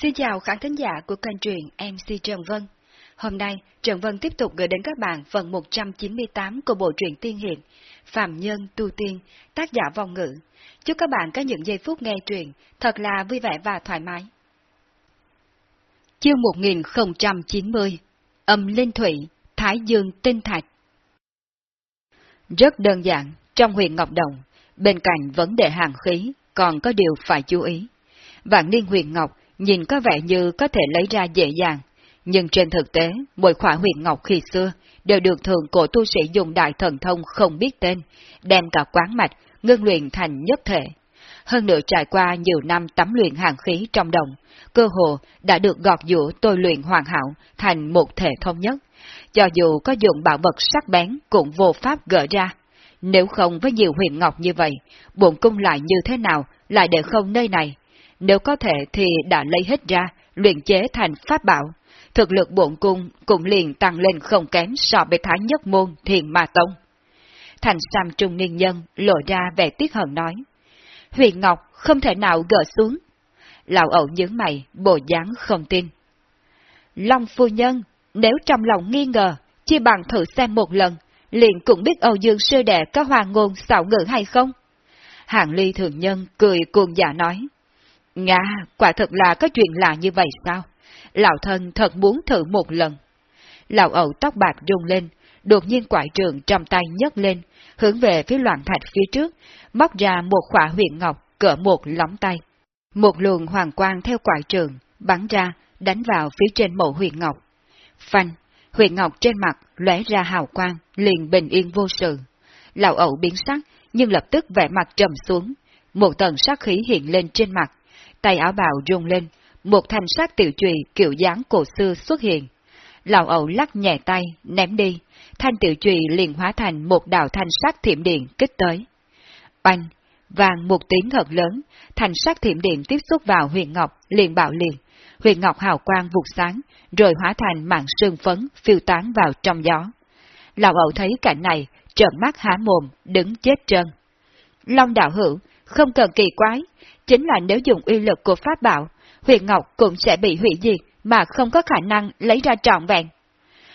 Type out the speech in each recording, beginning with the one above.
Xin chào khán thính giả của kênh truyện MC Trần Vân. Hôm nay, Trần Vân tiếp tục gửi đến các bạn phần 198 của bộ truyện tiên hiệp Phạm Nhân Tu Tiên, tác giả vong ngữ. Chúc các bạn có những giây phút nghe truyện thật là vui vẻ và thoải mái. Chương 1090 Âm Linh Thủy, Thái Dương Tinh Thạch Rất đơn giản, trong huyện Ngọc Đồng, bên cạnh vấn đề hàng khí, còn có điều phải chú ý. Vạn Niên huyện Ngọc nhìn có vẻ như có thể lấy ra dễ dàng, nhưng trên thực tế, mỗi khỏa huyền ngọc khi xưa đều được thường cổ tu sĩ dùng đại thần thông không biết tên, đem cả quán mạch, ngưng luyện thành nhất thể. Hơn nữa trải qua nhiều năm tắm luyện hàng khí trong đồng, cơ hồ đã được gọt giũa tôi luyện hoàn hảo thành một thể thống nhất. Cho dù có dùng bảo vật sắc bén cũng vô pháp gỡ ra. Nếu không với nhiều huyền ngọc như vậy, bổn cung lại như thế nào lại để không nơi này? Nếu có thể thì đã lấy hết ra, luyện chế thành pháp bảo. Thực lực bổn cung cũng liền tăng lên không kém so với thái nhất môn thiền ma tông. Thành Sam Trung Niên Nhân lộ ra vẻ tiếc hận nói. Huyền Ngọc không thể nào gỡ xuống. Lão ẩu nhớ mày, bộ dáng không tin. Long phu nhân, nếu trong lòng nghi ngờ, chi bằng thử xem một lần, liền cũng biết Âu Dương sư đệ có hoa ngôn xạo ngữ hay không? Hạng ly thường nhân cười cuồng giả nói. Nga, quả thật là có chuyện lạ như vậy sao? Lão thân thật muốn thử một lần. Lão ẩu tóc bạc rung lên, đột nhiên quải trường trong tay nhấc lên, hướng về phía loạn thạch phía trước, móc ra một khỏa huyện ngọc cỡ một lóng tay. Một luồng hoàng quang theo quải trường, bắn ra, đánh vào phía trên mộ huyện ngọc. Phanh, huyện ngọc trên mặt lóe ra hào quang, liền bình yên vô sự. Lão ẩu biến sắc, nhưng lập tức vẻ mặt trầm xuống. Một tầng sát khí hiện lên trên mặt, tay áo bào rung lên, một thanh sát tiểu trùy kiểu dáng cổ xưa xuất hiện. Lão ẩu lắc nhẹ tay, ném đi, thanh tiểu trùy liền hóa thành một đạo thanh sát thiểm điện kích tới. Oanh, vàng một tiếng thật lớn, thanh sát thiểm điện tiếp xúc vào huyền ngọc, liền bạo liền. Huyền ngọc hào quang vụt sáng, rồi hóa thành mạng sương phấn phiêu tán vào trong gió. Lão ẩu thấy cảnh này, trợn mắt há mồm, đứng chết trơn. Long đạo hữu, không cần kỳ quái, chính là nếu dùng uy lực của pháp bảo, huyền ngọc cũng sẽ bị hủy diệt mà không có khả năng lấy ra trọn vẹn.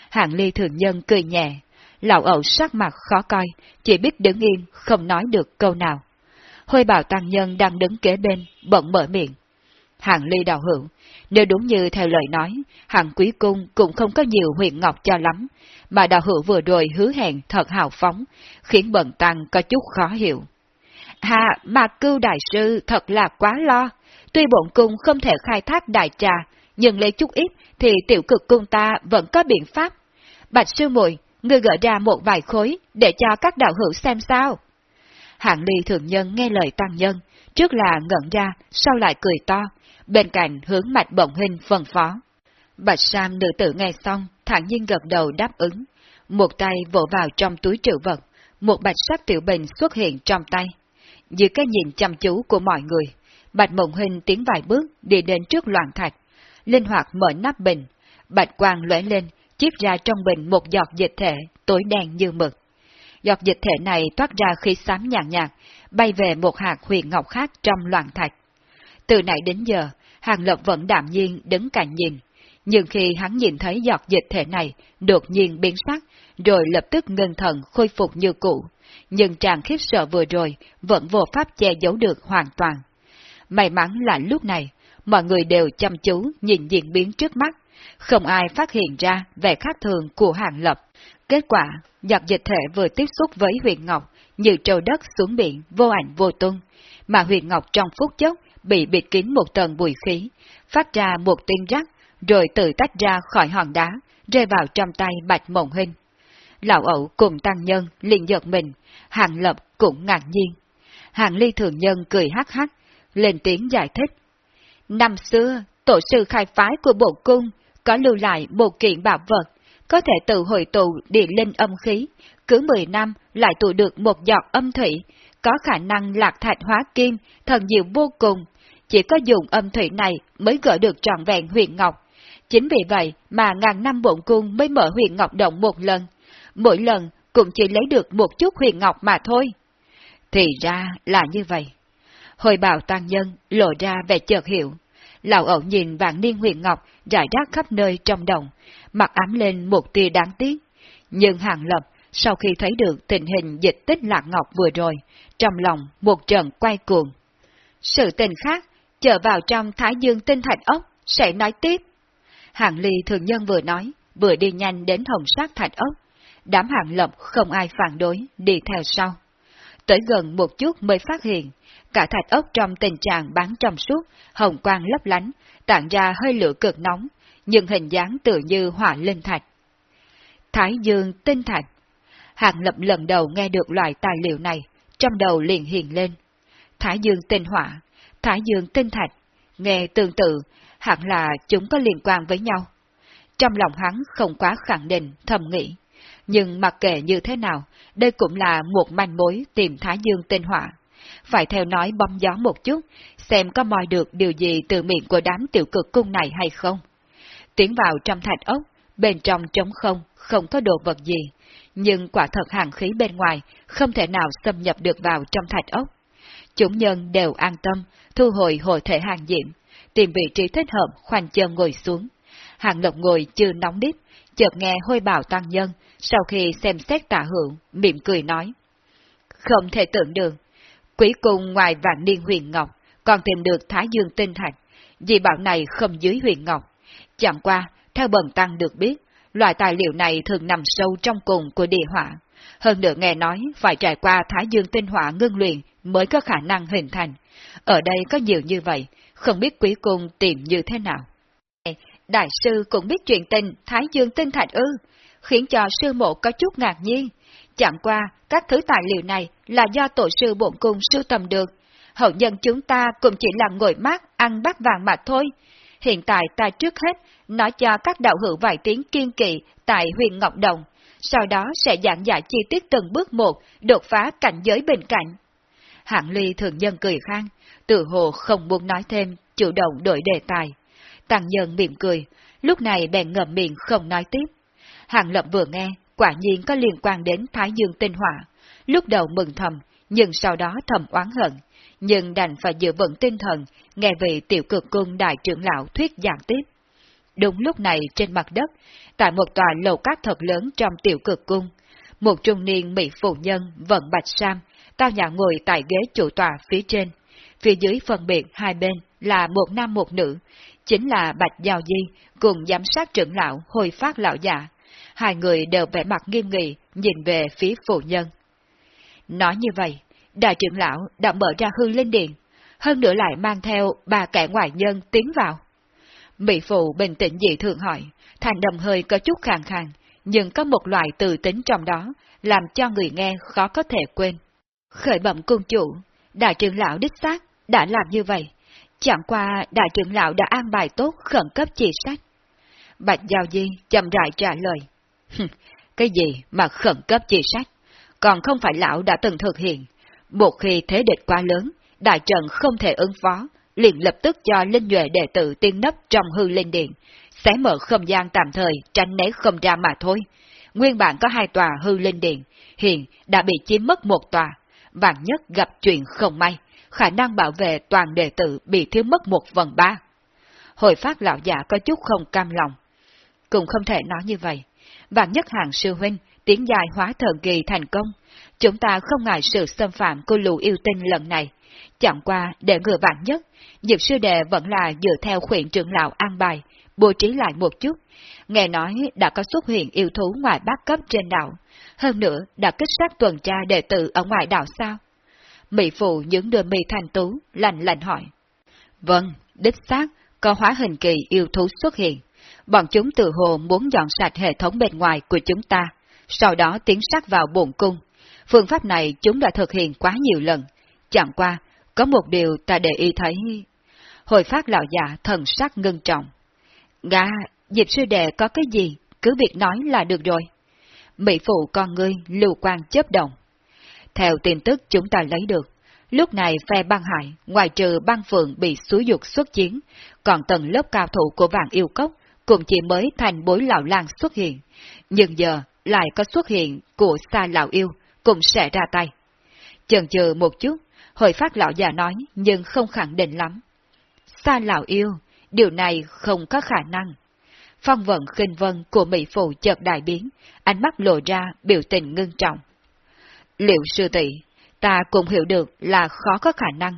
Hạng ly thường nhân cười nhẹ, lão ẩu sắc mặt khó coi, chỉ biết đứng im, không nói được câu nào. Hôi bảo tăng nhân đang đứng kế bên, bỗng mở miệng. Hạng ly đào hữu, nếu đúng như theo lời nói, hạng quý cung cũng không có nhiều huyền ngọc cho lắm, mà đào hữu vừa rồi hứa hẹn thật hào phóng, khiến bận tăng có chút khó hiểu. Hà, mà cưu đại sư thật là quá lo. Tuy bổn cung không thể khai thác đại trà, nhưng lấy chút ít thì tiểu cực cung ta vẫn có biện pháp. Bạch sư muội ngươi gỡ ra một vài khối để cho các đạo hữu xem sao. Hạng ly thường nhân nghe lời tăng nhân, trước là ngẩn ra, sau lại cười to, bên cạnh hướng mạch bổng hình phân phó. Bạch Sam nữ tử nghe xong, thản nhiên gật đầu đáp ứng, một tay vỗ vào trong túi trữ vật, một bạch sắc tiểu bình xuất hiện trong tay. Dưới cái nhìn chăm chú của mọi người, Bạch Mộng Hình tiến vài bước đi đến trước loạn thạch, linh hoạt mở nắp bình, bạch quang lóe lên, chiết ra trong bình một giọt dịch thể tối đen như mực. Giọt dịch thể này toát ra khí xám nhàn nhạt, bay về một hạt huyền ngọc khác trong loạn thạch. Từ nãy đến giờ, Hàng Lập vẫn đạm nhiên đứng cạnh nhìn, nhưng khi hắn nhìn thấy giọt dịch thể này đột nhiên biến sắc, rồi lập tức ngân thần khôi phục như cũ, nhưng chàng khiếp sợ vừa rồi vẫn vô pháp che giấu được hoàn toàn. May mắn là lúc này, mọi người đều chăm chú nhìn diễn biến trước mắt, không ai phát hiện ra vẻ khác thường của hàng lập. Kết quả, giọt dịch thể vừa tiếp xúc với huyện Ngọc như trâu đất xuống biển vô ảnh vô tung, mà huyện Ngọc trong phút chốc bị bịt kín một tầng bụi khí, phát ra một tiếng rắc, rồi tự tách ra khỏi hòn đá, rơi vào trong tay bạch mộng hình. Lão ẩu cùng tăng nhân liền giật mình, hàng lập cũng ngạc nhiên. Hàng ly thường nhân cười hắc hắc, lên tiếng giải thích. Năm xưa, tổ sư khai phái của bộ cung có lưu lại một kiện bảo vật, có thể tự hội tụ điện linh âm khí, cứ 10 năm lại tụ được một giọt âm thủy, có khả năng lạc thạch hóa kim, thần diệu vô cùng. Chỉ có dùng âm thủy này mới gỡ được trọn vẹn huyện Ngọc. Chính vì vậy mà ngàn năm bổn cung mới mở huyện Ngọc Động một lần. Mỗi lần cũng chỉ lấy được một chút huyền ngọc mà thôi. Thì ra là như vậy. Hồi bào tăng nhân lộ ra vẻ chợt hiểu. lão ẩu nhìn vạn niên huyền ngọc rải rác khắp nơi trong đồng, mặt ám lên một tia đáng tiếc. Nhưng hàng lập, sau khi thấy được tình hình dịch tích lạc ngọc vừa rồi, trong lòng một trận quay cuồng. Sự tình khác, chờ vào trong Thái Dương tinh thạch ốc, sẽ nói tiếp. hàng ly thường nhân vừa nói, vừa đi nhanh đến hồng sát thạch ốc. Đám hạng lập không ai phản đối, đi theo sau. Tới gần một chút mới phát hiện, cả thạch ốc trong tình trạng bán trong suốt, hồng quang lấp lánh, tản ra hơi lửa cực nóng, nhưng hình dáng tự như hỏa linh thạch. Thái Dương tinh thạch Hạng lập lần đầu nghe được loại tài liệu này, trong đầu liền hiện lên. Thái Dương tinh hỏa, Thái Dương tinh thạch, nghe tương tự, hẳn là chúng có liên quan với nhau. Trong lòng hắn không quá khẳng định, thầm nghĩ. Nhưng mặc kệ như thế nào, đây cũng là một manh mối tìm Thái Dương tinh hỏa. Phải theo nói bom gió một chút, xem có moi được điều gì từ miệng của đám tiểu cực cung này hay không. Tiến vào trong thạch ốc, bên trong trống không, không có đồ vật gì, nhưng quả thật hàng khí bên ngoài không thể nào xâm nhập được vào trong thạch ốc. Chúng nhân đều an tâm, thu hồi hồi thể hàng diệm, tìm vị trí thích hợp khoanh chân ngồi xuống. Hàng lộc ngồi chưa nóng đít, chợt nghe hôi bảo tăng nhân, sau khi xem xét tạ hưởng, mỉm cười nói. Không thể tưởng được, quý cung ngoài vạn niên huyền ngọc, còn tìm được Thái Dương tinh thạch, vì bảo này không dưới huyền ngọc. Chẳng qua, theo bần tăng được biết, loại tài liệu này thường nằm sâu trong cùng của địa hỏa. Hơn nữa nghe nói phải trải qua Thái Dương tinh hỏa ngưng luyện mới có khả năng hình thành. Ở đây có nhiều như vậy, không biết quý cung tìm như thế nào. Đại sư cũng biết chuyện tình Thái Dương tinh thạch ư, khiến cho sư mộ có chút ngạc nhiên. Chẳng qua, các thứ tài liệu này là do tổ sư bổn cung sưu tầm được. Hậu nhân chúng ta cũng chỉ là ngồi mát, ăn bát vàng mà thôi. Hiện tại ta trước hết nói cho các đạo hữu vài tiếng kiên kỵ tại huyền Ngọc Đồng, sau đó sẽ giảng giải chi tiết từng bước một, đột phá cảnh giới bên cạnh. Hạng ly thường nhân cười khang, tự hồ không muốn nói thêm, chủ động đổi đề tài. Tăng nhân mỉm cười, lúc này bèn ngậm miệng không nói tiếp hàng lập vừa nghe, quả nhiên có liên quan đến Thái Dương tinh hỏa. Lúc đầu mừng thầm, nhưng sau đó thầm oán hận. Nhưng đành phải giữ vững tinh thần, nghe vị tiểu cực cung đại trưởng lão thuyết giảng tiếp. Đúng lúc này trên mặt đất, tại một tòa lầu cát thật lớn trong tiểu cực cung, một trung niên mỹ phụ nhân vận bạch sam, tao nhã ngồi tại ghế chủ tòa phía trên. Phía dưới phân biệt hai bên là một nam một nữ, chính là Bạch Giao Di cùng giám sát trưởng lão hồi phát lão giả. Hai người đều vẻ mặt nghiêm nghị, nhìn về phía phụ nhân. Nói như vậy, đại trưởng lão đã mở ra hương linh điện, hơn nữa lại mang theo ba kẻ ngoại nhân tiến vào. Mỹ phụ bình tĩnh dị thường hỏi, thành đầm hơi có chút khàn khàn, nhưng có một loại từ tính trong đó, làm cho người nghe khó có thể quên. Khởi bẩm cung chủ, đại trưởng lão đích xác đã làm như vậy, chẳng qua đại trưởng lão đã an bài tốt khẩn cấp chỉ sách. Bạch Giao Di chậm rãi trả lời. Cái gì mà khẩn cấp chỉ sách? Còn không phải lão đã từng thực hiện. Một khi thế địch quá lớn, đại trận không thể ứng phó, liền lập tức cho linh nhuệ đệ tử tiên nấp trong hư linh điện, sẽ mở không gian tạm thời tránh né không ra mà thôi. Nguyên bản có hai tòa hư linh điện, hiện đã bị chiếm mất một tòa, vạn nhất gặp chuyện không may, khả năng bảo vệ toàn đệ tử bị thiếu mất một phần ba. Hồi phát lão giả có chút không cam lòng. Cũng không thể nói như vậy. Vạn nhất hàng sư huynh tiến dài hóa thần kỳ thành công, chúng ta không ngại sự xâm phạm của lù yêu tinh lần này. Chẳng qua để ngừa vạn nhất, Diệp sư đệ vẫn là dựa theo khuyện trưởng lão an bài, bố trí lại một chút. Nghe nói đã có xuất hiện yêu thú ngoài bát cấp trên đảo, hơn nữa đã kích sát tuần tra đệ tử ở ngoài đảo sao? Mỹ phụ những đôi mi thành tú, lạnh lạnh hỏi. Vâng, đích xác, có hóa hình kỳ yêu thú xuất hiện. Bọn chúng từ hồ muốn dọn sạch hệ thống bên ngoài của chúng ta, sau đó tiến sát vào bổn cung. Phương pháp này chúng đã thực hiện quá nhiều lần. Chẳng qua, có một điều ta để ý thấy. Hồi phát lão già thần sắc ngưng trọng. Gà, dịp sư đệ có cái gì, cứ việc nói là được rồi. Mỹ phụ con ngươi lưu quan chấp động. Theo tin tức chúng ta lấy được, lúc này phe băng hải, ngoài trừ băng phượng bị xúi dục xuất chiến, còn tầng lớp cao thủ của vạn yêu cốc cũng chỉ mới thành bối lão lang xuất hiện. Nhưng giờ lại có xuất hiện của xa lão yêu, cũng sẽ ra tay. Chần chừ một chút, hồi phát lão già nói nhưng không khẳng định lắm. Xa lão yêu, điều này không có khả năng. Phong vận khinh vân của Mỹ Phụ chợt đại biến, ánh mắt lộ ra biểu tình ngưng trọng. Liệu sư tỷ, ta cũng hiểu được là khó có khả năng,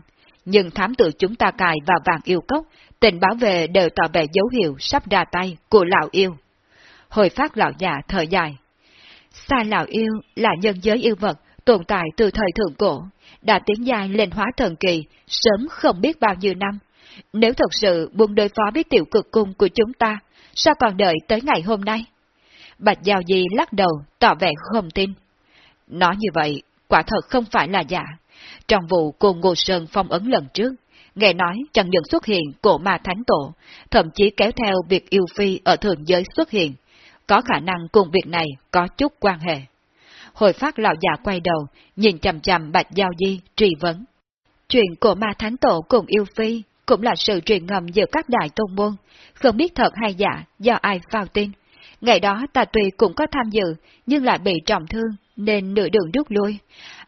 nhưng thám tử chúng ta cài vào vàng yêu cốc, tình báo về đều tỏ vẻ dấu hiệu sắp ra tay của lão yêu. Hồi phát lão già thở dài. Xa lão yêu là nhân giới yêu vật tồn tại từ thời thượng cổ, đã tiến dài lên hóa thần kỳ, sớm không biết bao nhiêu năm. Nếu thật sự buông đối phó với tiểu cực cung của chúng ta, sao còn đợi tới ngày hôm nay? Bạch Giao Di lắc đầu, tỏ vẻ không tin. Nói như vậy, quả thật không phải là giả. Trong vụ cùng Ngô Sơn phong ấn lần trước, nghe nói chẳng những xuất hiện cổ ma thánh tổ, thậm chí kéo theo việc yêu phi ở thường giới xuất hiện, có khả năng cùng việc này có chút quan hệ. Hồi phát lão già quay đầu, nhìn chầm chầm Bạch Giao Di, truy vấn. Chuyện cổ ma thánh tổ cùng yêu phi cũng là sự truyền ngầm giữa các đại tôn môn, không biết thật hay giả do ai phao tin. Ngày đó ta tuy cũng có tham dự, nhưng lại bị trọng thương, nên nửa đường rút lui.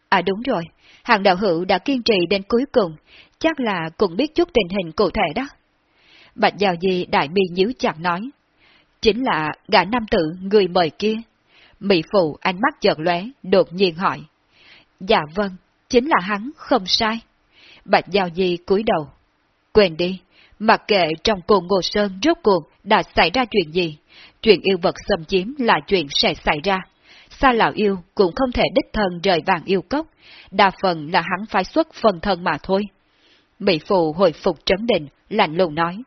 À đúng rồi, hàng đạo hữu đã kiên trì đến cuối cùng, chắc là cũng biết chút tình hình cụ thể đó. Bạch Giao Di đại bi nhíu chặt nói, chính là gã nam tử người mời kia. Mỹ Phụ ánh mắt chợt lóe, đột nhiên hỏi. Dạ vâng, chính là hắn, không sai. Bạch Giao Di cúi đầu. Quên đi, mặc kệ trong cồn Ngô Sơn rốt cuộc đã xảy ra chuyện gì, chuyện yêu vật xâm chiếm là chuyện sẽ xảy ra. Sa lão yêu cũng không thể đích thân rời vàng yêu cốc, đa phần là hắn phải xuất phần thân mà thôi. Mỹ Phụ hồi phục trấn định, lạnh lùng nói.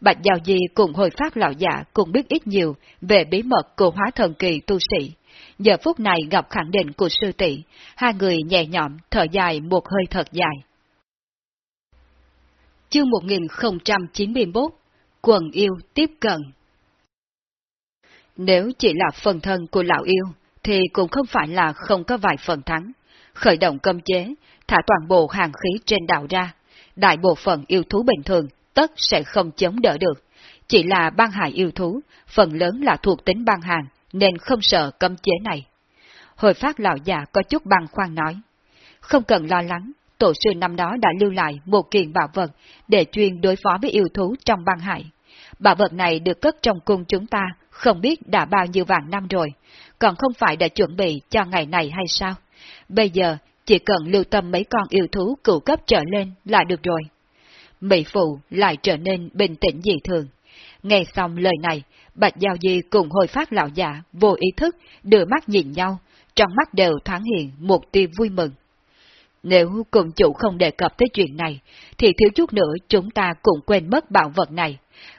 Bạch Giao Di cùng hồi phát lão giả cũng biết ít nhiều về bí mật của hóa thần kỳ tu sĩ. Giờ phút này gặp khẳng định của sư tỷ, hai người nhẹ nhõm thở dài một hơi thật dài. Chương 1091 Quần yêu tiếp cận Nếu chỉ là phần thân của lão yêu, thì cũng không phải là không có vài phần thắng. Khởi động cơm chế, thả toàn bộ hàng khí trên đảo ra. Đại bộ phận yêu thú bình thường tất sẽ không chống đỡ được. Chỉ là băng hải yêu thú, phần lớn là thuộc tính băng hàng, nên không sợ cấm chế này. Hồi phát lão già có chút băng khoan nói. Không cần lo lắng, tổ sư năm đó đã lưu lại một kiện bảo vật để chuyên đối phó với yêu thú trong băng hải. Bảo vật này được cất trong cung chúng ta, không biết đã bao nhiêu vạn năm rồi, còn không phải đã chuẩn bị cho ngày này hay sao? Bây giờ, chỉ cần lưu tâm mấy con yêu thú cựu cấp trở lên là được rồi. Mỹ Phụ lại trở nên bình tĩnh dị thường. Nghe xong lời này, Bạch Giao Di cùng hồi phát lão giả vô ý thức đưa mắt nhìn nhau, trong mắt đều thoáng hiện một tia vui mừng. Nếu cùng chủ không đề cập tới chuyện này, thì thiếu chút nữa chúng ta cũng quên mất bảo vật này.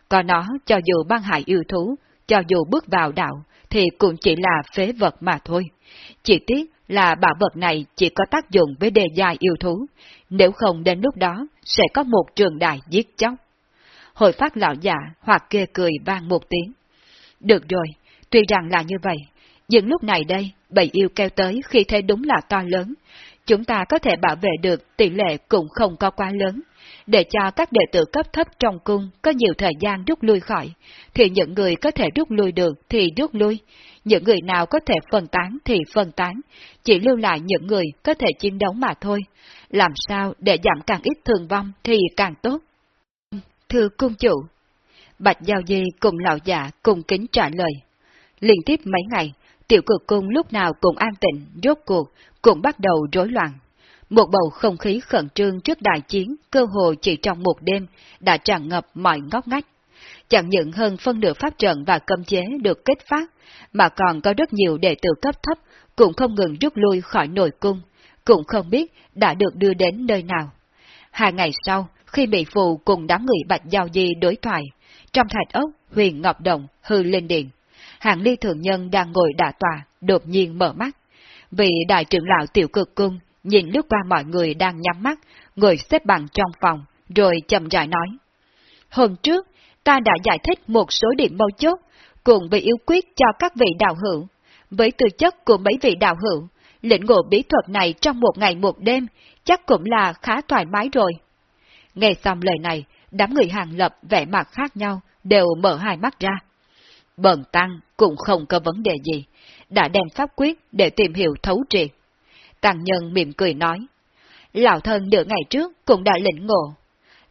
Có nó, cho dù băng hại yêu thú, cho dù bước vào đạo, thì cũng chỉ là phế vật mà thôi. Chỉ tiếc là bảo vật này chỉ có tác dụng với đề dài yêu thú, nếu không đến lúc đó sẽ có một trường đại giết chóc. Hồi phát lão giả hoặc kê cười vang một tiếng. Được rồi, tuy rằng là như vậy, nhưng lúc này đây, bầy yêu kêu tới khi thế đúng là to lớn, chúng ta có thể bảo vệ được tỷ lệ cũng không có quá lớn, để cho các đệ tử cấp thấp trong cung có nhiều thời gian rút lui khỏi, thì những người có thể rút lui được thì rút lui, những người nào có thể phân tán thì phân tán, chỉ lưu lại những người có thể chiến đấu mà thôi, làm sao để giảm càng ít thương vong thì càng tốt. Thưa cung chủ, Bạch Giao Di cùng lão già cùng kính trả lời. Liên tiếp mấy ngày, tiểu cực cung lúc nào cũng an tịnh, rốt cuộc, cũng bắt đầu rối loạn. Một bầu không khí khẩn trương trước đại chiến, cơ hồ chỉ trong một đêm, đã tràn ngập mọi ngóc ngách. Chẳng những hơn phân nửa pháp trận và cấm chế được kết phát, mà còn có rất nhiều đệ tử cấp thấp cũng không ngừng rút lui khỏi nội cung, cũng không biết đã được đưa đến nơi nào. Hai ngày sau, khi bị phụ cùng đám người Bạch Giao Di đối thoại, trong thạch ốc, huyền Ngọc Đồng hư lên điện. Hàng ly thường nhân đang ngồi đả tòa, đột nhiên mở mắt. Vị đại trưởng lão tiểu cực cung nhìn lướt qua mọi người đang nhắm mắt, ngồi xếp bằng trong phòng, rồi chậm rãi nói. Hôm trước, ta đã giải thích một số điểm mâu chốt, cùng bị yêu quyết cho các vị đạo hữu. Với tư chất của mấy vị đạo hữu, lĩnh ngộ bí thuật này trong một ngày một đêm, chắc cũng là khá thoải mái rồi. Nghe xong lời này, đám người hàng lập vẻ mặt khác nhau, đều mở hai mắt ra. Bần tăng cũng không có vấn đề gì, đã đem pháp quyết để tìm hiểu thấu triệt. Tăng nhân mỉm cười nói, lão thân nửa ngày trước cũng đã lĩnh ngộ.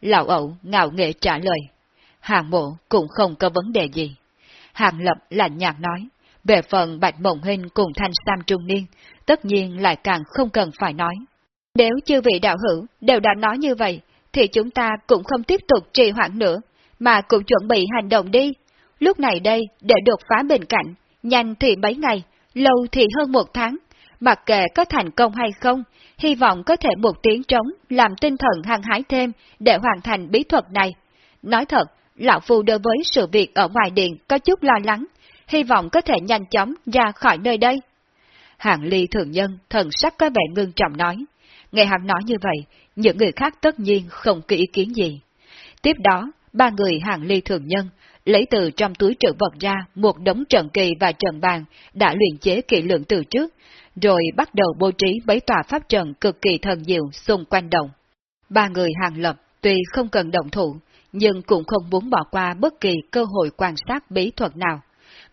Lão ẩu ngạo nghệ trả lời, Hàng mộ cũng không có vấn đề gì. Hàng lập lạnh nhạt nói, về phần bạch mộng hình cùng thanh sam trung niên, tất nhiên lại càng không cần phải nói. Nếu chư vị đạo hữu đều đã nói như vậy, thì chúng ta cũng không tiếp tục trì hoãn nữa, mà cũng chuẩn bị hành động đi. Lúc này đây, để đột phá bên cạnh, nhanh thì mấy ngày, lâu thì hơn một tháng, mặc kệ có thành công hay không, hy vọng có thể một tiếng trống làm tinh thần hăng hái thêm để hoàn thành bí thuật này. Nói thật, Lão Phu đối với sự việc ở ngoài điện có chút lo lắng, hy vọng có thể nhanh chóng ra khỏi nơi đây. Hạng ly thường nhân, thần sắc có vẻ ngưng trọng nói. Nghe hắn nói như vậy, những người khác tất nhiên không có ý kiến gì. Tiếp đó, ba người hạng ly thường nhân lấy từ trong túi trữ vật ra một đống trận kỳ và trận bàn đã luyện chế kỹ lượng từ trước, rồi bắt đầu bố trí mấy tòa pháp trận cực kỳ thần diệu xung quanh đồng. Ba người hàng lập tuy không cần động thủ, nhưng cũng không muốn bỏ qua bất kỳ cơ hội quan sát bí thuật nào.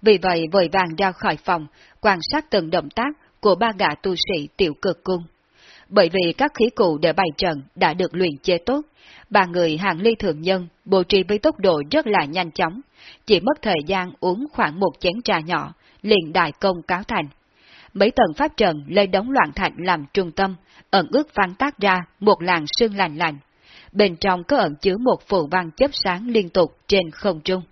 Vì vậy vội vàng ra khỏi phòng, quan sát từng động tác của ba gã tu sĩ tiểu cực cung. Bởi vì các khí cụ để bày trận đã được luyện chế tốt, ba người hàng ly thượng nhân bố trí với tốc độ rất là nhanh chóng, chỉ mất thời gian uống khoảng một chén trà nhỏ, liền đại công cáo thành. Mấy tầng pháp trận lấy đống loạn thạch làm trung tâm, ẩn ước phán tác ra một làn sương lành lành. Bên trong có ẩn chứa một phù văn chớp sáng liên tục trên không trung.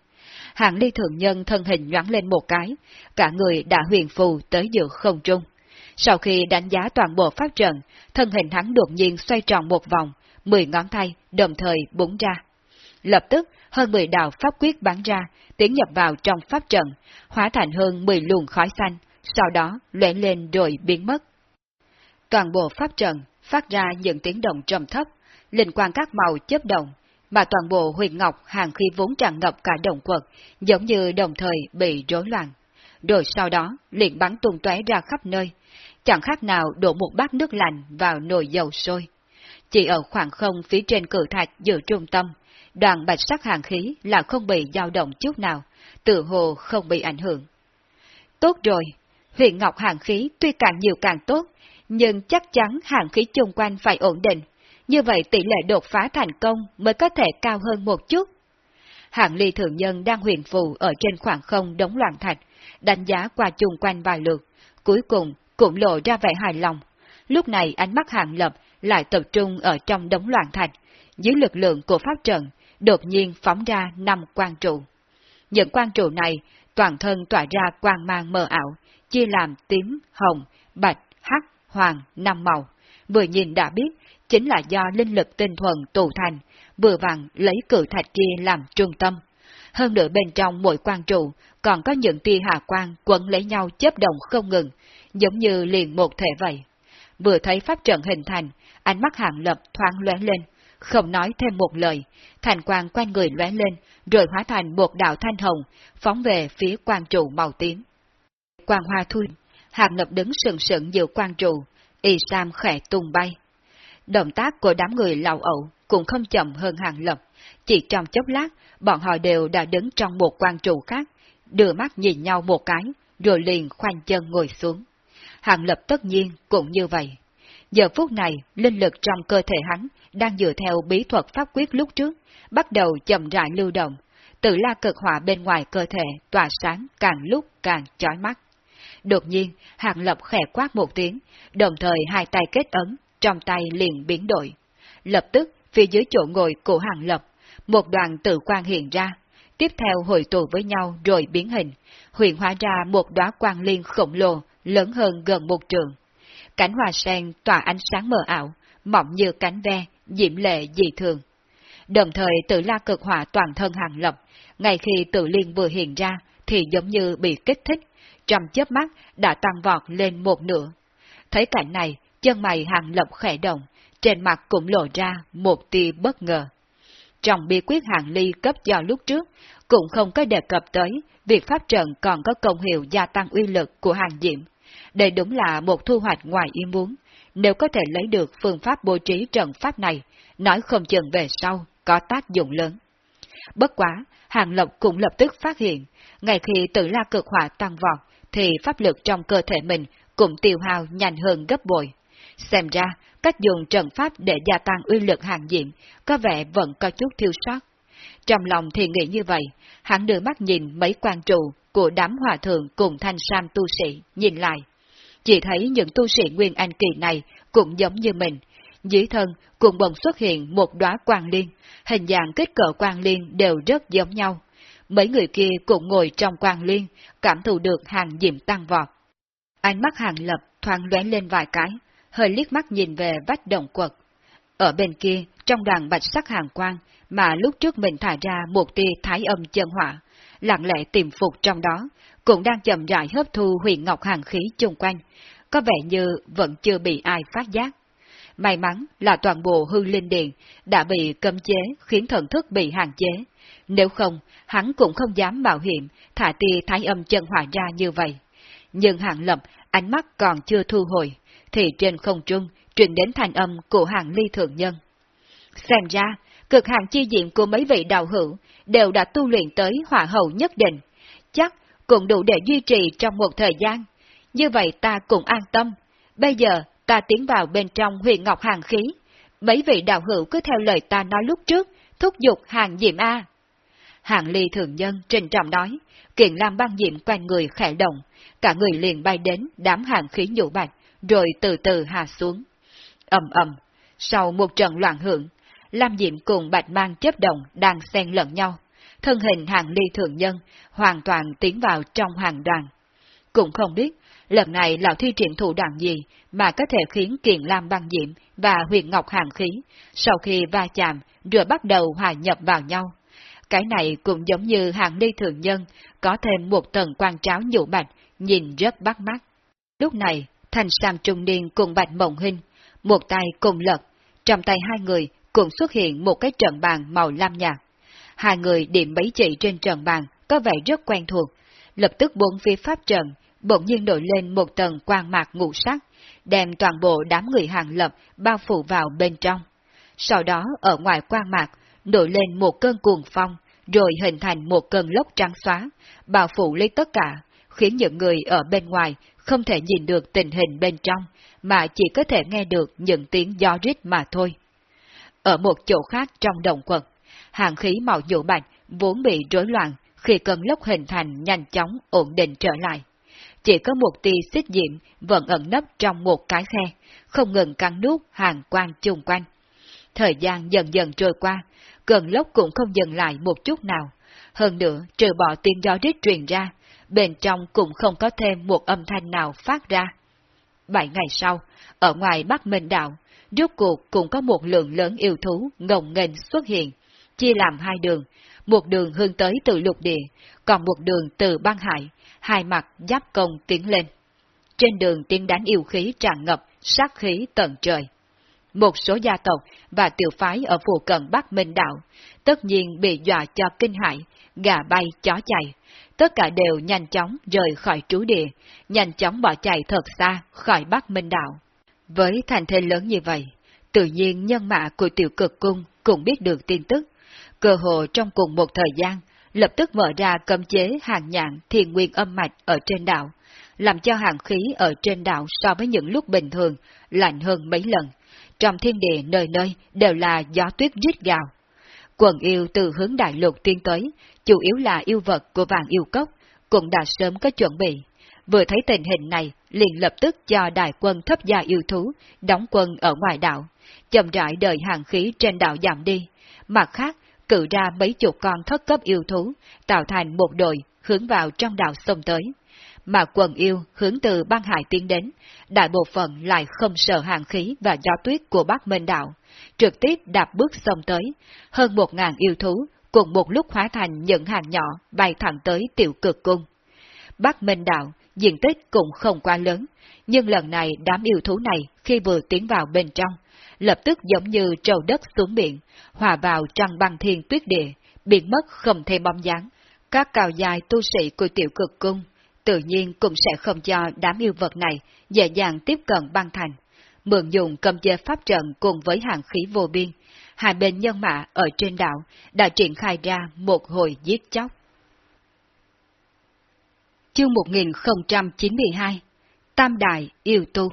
Hàng ly thượng nhân thân hình nhoáng lên một cái, cả người đã huyền phù tới giữa không trung. Sau khi đánh giá toàn bộ pháp trận, thân hình hắn đột nhiên xoay tròn một vòng, mười ngón tay đồng thời búng ra. Lập tức, hơn mười đạo pháp quyết bắn ra, tiến nhập vào trong pháp trận, hóa thành hơn mười luồng khói xanh, sau đó lóe lên rồi biến mất. Toàn bộ pháp trận phát ra những tiếng động trầm thấp, linh quan các màu chớp động, mà toàn bộ huyền ngọc hàng khi vốn tràn ngập cả động quật, giống như đồng thời bị rối loạn. Rồi sau đó, liền bắn tung tóe ra khắp nơi, chẳng khác nào đổ một bát nước lạnh vào nồi dầu sôi. Chỉ ở khoảng không phía trên cử thạch giữa trung tâm, đoàn bạch sắc hàng khí là không bị dao động chút nào, tự hồ không bị ảnh hưởng. Tốt rồi, huyền ngọc hàng khí tuy càng nhiều càng tốt, nhưng chắc chắn hàng khí chung quanh phải ổn định, như vậy tỷ lệ đột phá thành công mới có thể cao hơn một chút. Hạng ly thượng nhân đang huyền phù ở trên khoảng không đống loạn thạch, đánh giá qua chung quanh vài lượt, cuối cùng cũng lộ ra vẻ hài lòng. Lúc này ánh mắt hạng lập lại tập trung ở trong đống loạn thạch, dưới lực lượng của pháp trận, đột nhiên phóng ra năm quan trụ. Những quan trụ này toàn thân tỏa ra quang mang mờ ảo, chia làm tím, hồng, bạch, hắc, hoàng, năm màu. Vừa nhìn đã biết, chính là do linh lực tinh thuần tụ thành, vừa vặn lấy cử thạch kia làm trung tâm. Hơn nữa bên trong mỗi quan trụ còn có những tia hạ quang quấn lấy nhau chớp động không ngừng, giống như liền một thể vậy. Vừa thấy pháp trận hình thành, ánh mắt hạng lập thoáng lóe lên, không nói thêm một lời, thành quang quanh người lóe lên, rồi hóa thành một đạo thanh hồng, phóng về phía quan trụ màu tím. Quang hoa thui, hạng lập đứng sừng sững giữa quan trụ, y sam khẽ tung bay. Động tác của đám người lào ẩu cũng không chậm hơn hạng lập, chỉ trong chốc lát, bọn họ đều đã đứng trong một quan trụ khác, đưa mắt nhìn nhau một cái, rồi liền khoanh chân ngồi xuống. Hàng lập tất nhiên cũng như vậy. Giờ phút này, linh lực trong cơ thể hắn đang dựa theo bí thuật pháp quyết lúc trước, bắt đầu chậm rãi lưu động, tự la cực hỏa bên ngoài cơ thể tỏa sáng càng lúc càng chói mắt. Đột nhiên, Hàng Lập khẽ quát một tiếng, đồng thời hai tay kết ấn, trong tay liền biến đổi. Lập tức, phía dưới chỗ ngồi của Hàng Lập, một đoàn tự quan hiện ra, tiếp theo hội tụ với nhau rồi biến hình, huyện hóa ra một đóa quang liên khổng lồ, lớn hơn gần một trường. Cánh hoa sen tỏa ánh sáng mờ ảo, mỏng như cánh ve, diễm lệ dị thường. Đồng thời tự la cực hỏa toàn thân hàng lập, ngay khi tự liên vừa hiện ra thì giống như bị kích thích, trong chớp mắt đã tăng vọt lên một nửa. Thấy cảnh này, chân mày hàng lập khẽ động, trên mặt cũng lộ ra một tia bất ngờ. Trong bí quyết hàng ly cấp do lúc trước, cũng không có đề cập tới việc pháp trận còn có công hiệu gia tăng uy lực của hàng diệm. Đây đúng là một thu hoạch ngoài ý muốn. Nếu có thể lấy được phương pháp bố trí trận pháp này, nói không chừng về sau, có tác dụng lớn. Bất quá, Hàng Lộc cũng lập tức phát hiện, ngay khi tự la cực hỏa tăng vọt, thì pháp lực trong cơ thể mình cũng tiêu hao nhanh hơn gấp bội. Xem ra, cách dùng trận pháp để gia tăng uy lực hàng diện có vẻ vẫn có chút thiếu sót. Trong lòng thì nghĩ như vậy, hắn đưa mắt nhìn mấy quan trụ của đám hòa thượng cùng thanh sam tu sĩ, nhìn lại. Chỉ thấy những tu sĩ Nguyên Anh kỳ này cũng giống như mình, dưới thân cùng bỗng xuất hiện một đóa quang liên, hình dạng kích cỡ quang liên đều rất giống nhau. Mấy người kia cũng ngồi trong quang liên, cảm thụ được hàng diệm tăng vọt. Ánh mắt hàng lập thoáng lóe lên vài cái, hơi liếc mắt nhìn về vách động quật. Ở bên kia, trong đoàn bạch sắc hàng quang, mà lúc trước mình thả ra một tia thái âm chân hỏa, lặng lẽ tìm phục trong đó, cũng đang chậm rãi hấp thu huyền ngọc hàng khí chung quanh, có vẻ như vẫn chưa bị ai phát giác. May mắn là toàn bộ hư linh điện đã bị cấm chế khiến thần thức bị hạn chế. Nếu không, hắn cũng không dám mạo hiểm thả tia thái âm chân hỏa ra như vậy. Nhưng hạng lập ánh mắt còn chưa thu hồi, thì trên không trung truyền đến thanh âm của hàng ly thượng nhân. Xem ra, cực hạn chi diện của mấy vị đạo hữu đều đã tu luyện tới hỏa hậu nhất định, chắc cũng đủ để duy trì trong một thời gian. Như vậy ta cũng an tâm. Bây giờ ta tiến vào bên trong huyền ngọc hàng khí. Mấy vị đạo hữu cứ theo lời ta nói lúc trước, thúc giục hàng diệm A. Hàng ly thường nhân trình trọng nói, kiện làm băng diệm quanh người khẽ động, cả người liền bay đến đám hàng khí nhũ bạch, rồi từ từ hạ xuống. ầm ầm, sau một trận loạn hưởng, Lam Diệm cùng Bạch Mang chấp động đang xen lẫn nhau, thân hình hàng ly thượng nhân hoàn toàn tiến vào trong hàng đoàn. Cũng không biết, lần này lão thi triển thủ đoạn gì mà có thể khiến Kiền Lam băng diệm và huyền ngọc hàng khí, sau khi va chạm, rồi bắt đầu hòa nhập vào nhau. Cái này cũng giống như hàng ly thượng nhân, có thêm một tầng quan tráo nhũ bạch, nhìn rất bắt mắt. Lúc này, thành sam trung niên cùng bạch mộng hình, một tay cùng lật, trong tay hai người cũng xuất hiện một cái trận bàn màu lam nhạt. Hai người điểm mấy chỉ trên trận bàn có vẻ rất quen thuộc, lập tức bốn phía pháp trận, bỗng nhiên nổi lên một tầng quang mạc ngũ sắc, đem toàn bộ đám người hàng lập bao phủ vào bên trong. Sau đó ở ngoài quang mạc, nổi lên một cơn cuồng phong, rồi hình thành một cơn lốc trắng xóa, bao phủ lấy tất cả, khiến những người ở bên ngoài không thể nhìn được tình hình bên trong, mà chỉ có thể nghe được những tiếng gió rít mà thôi. Ở một chỗ khác trong động quật, hàng khí màu nhũ bạch vốn bị rối loạn khi cơn lốc hình thành nhanh chóng ổn định trở lại. Chỉ có một tia xích diệm vẫn ẩn nấp trong một cái khe, không ngừng căng nút hàng quang chung quanh. Thời gian dần dần trôi qua, cơn lốc cũng không dừng lại một chút nào. Hơn nữa, trừ bỏ tiếng gió rít truyền ra, bên trong cũng không có thêm một âm thanh nào phát ra. Bảy ngày sau, ở ngoài Bắc Minh Đạo, rốt cuộc cũng có một lượng lớn yêu thú ngồng nghênh xuất hiện, chia làm hai đường, một đường hướng tới từ lục địa, còn một đường từ băng hải, hai mặt giáp công tiến lên. Trên đường tiến đánh yêu khí tràn ngập, sát khí tận trời. Một số gia tộc và tiểu phái ở phụ cận Bắc Minh Đạo, tất nhiên bị dọa cho kinh hại, gà bay chó chạy, tất cả đều nhanh chóng rời khỏi trú địa, nhanh chóng bỏ chạy thật xa khỏi Bắc Minh Đạo. Với thành thế lớn như vậy, tự nhiên nhân mã của tiểu cực cung cũng biết được tin tức. Cơ hồ trong cùng một thời gian, lập tức mở ra cấm chế hàng nhạn thiền nguyên âm mạch ở trên đảo, làm cho hàng khí ở trên đảo so với những lúc bình thường lạnh hơn mấy lần. Trong thiên địa nơi nơi đều là gió tuyết rít gào. Quần yêu từ hướng đại lục tiên tới, chủ yếu là yêu vật của vàng yêu cốc, cũng đã sớm có chuẩn bị. Vừa thấy tình hình này, liền lập tức cho đại quân thấp gia yêu thú, đóng quân ở ngoài đảo, chậm rãi đợi hàng khí trên đảo giảm đi. Mặt khác, cự ra mấy chục con thất cấp yêu thú, tạo thành một đội hướng vào trong đảo sông tới. Mà quần yêu hướng từ băng hải tiến đến, đại bộ phận lại không sợ hàng khí và gió tuyết của Bắc Minh đạo trực tiếp đạp bước sông tới, hơn một ngàn yêu thú cùng một lúc hóa thành những hàng nhỏ bay thẳng tới tiểu cực cung. Bắc Minh đạo diện tích cũng không quá lớn, nhưng lần này đám yêu thú này khi vừa tiến vào bên trong, lập tức giống như trầu đất xuống biển, hòa vào trăng băng thiên tuyết địa, biến mất không thêm bóng dáng. Các cao dài tu sĩ của tiểu cực cung tự nhiên cũng sẽ không cho đám yêu vật này dễ dàng tiếp cận băng thành. Mượn dùng cầm chế pháp trận cùng với hàng khí vô biên, hai bên nhân mã ở trên đảo đã triển khai ra một hồi giết chóc. Chương 1092 Tam Đại Yêu Tu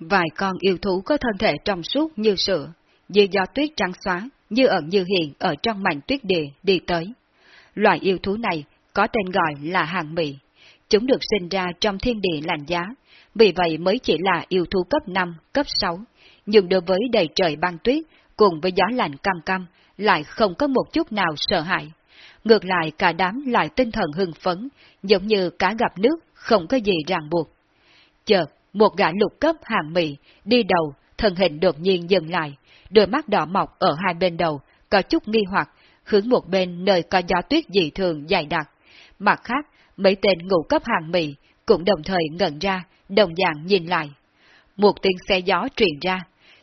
Vài con yêu thú có thân thể trong suốt như sữa, như do tuyết trắng xóa, như ẩn như hiện ở trong mảnh tuyết địa đi tới. Loại yêu thú này có tên gọi là hàng mị. Chúng được sinh ra trong thiên địa lạnh giá, vì vậy mới chỉ là yêu thú cấp 5, cấp 6, nhưng đối với đầy trời băng tuyết cùng với gió lạnh cam cam lại không có một chút nào sợ hãi. Ngược lại cả đám lại tinh thần hưng phấn, giống như cá gặp nước, không có gì ràng buộc. Chợt, một gã lục cấp hàng mị đi đầu, thân hình đột nhiên dừng lại, đôi mắt đỏ mọc ở hai bên đầu, có chút nghi hoặc, hướng một bên nơi có gió tuyết dị thường dày đặc. Mặt khác, mấy tên ngũ cấp hàng mị cũng đồng thời ngẩn ra, đồng dạng nhìn lại. Một tiếng xe gió truyền ra,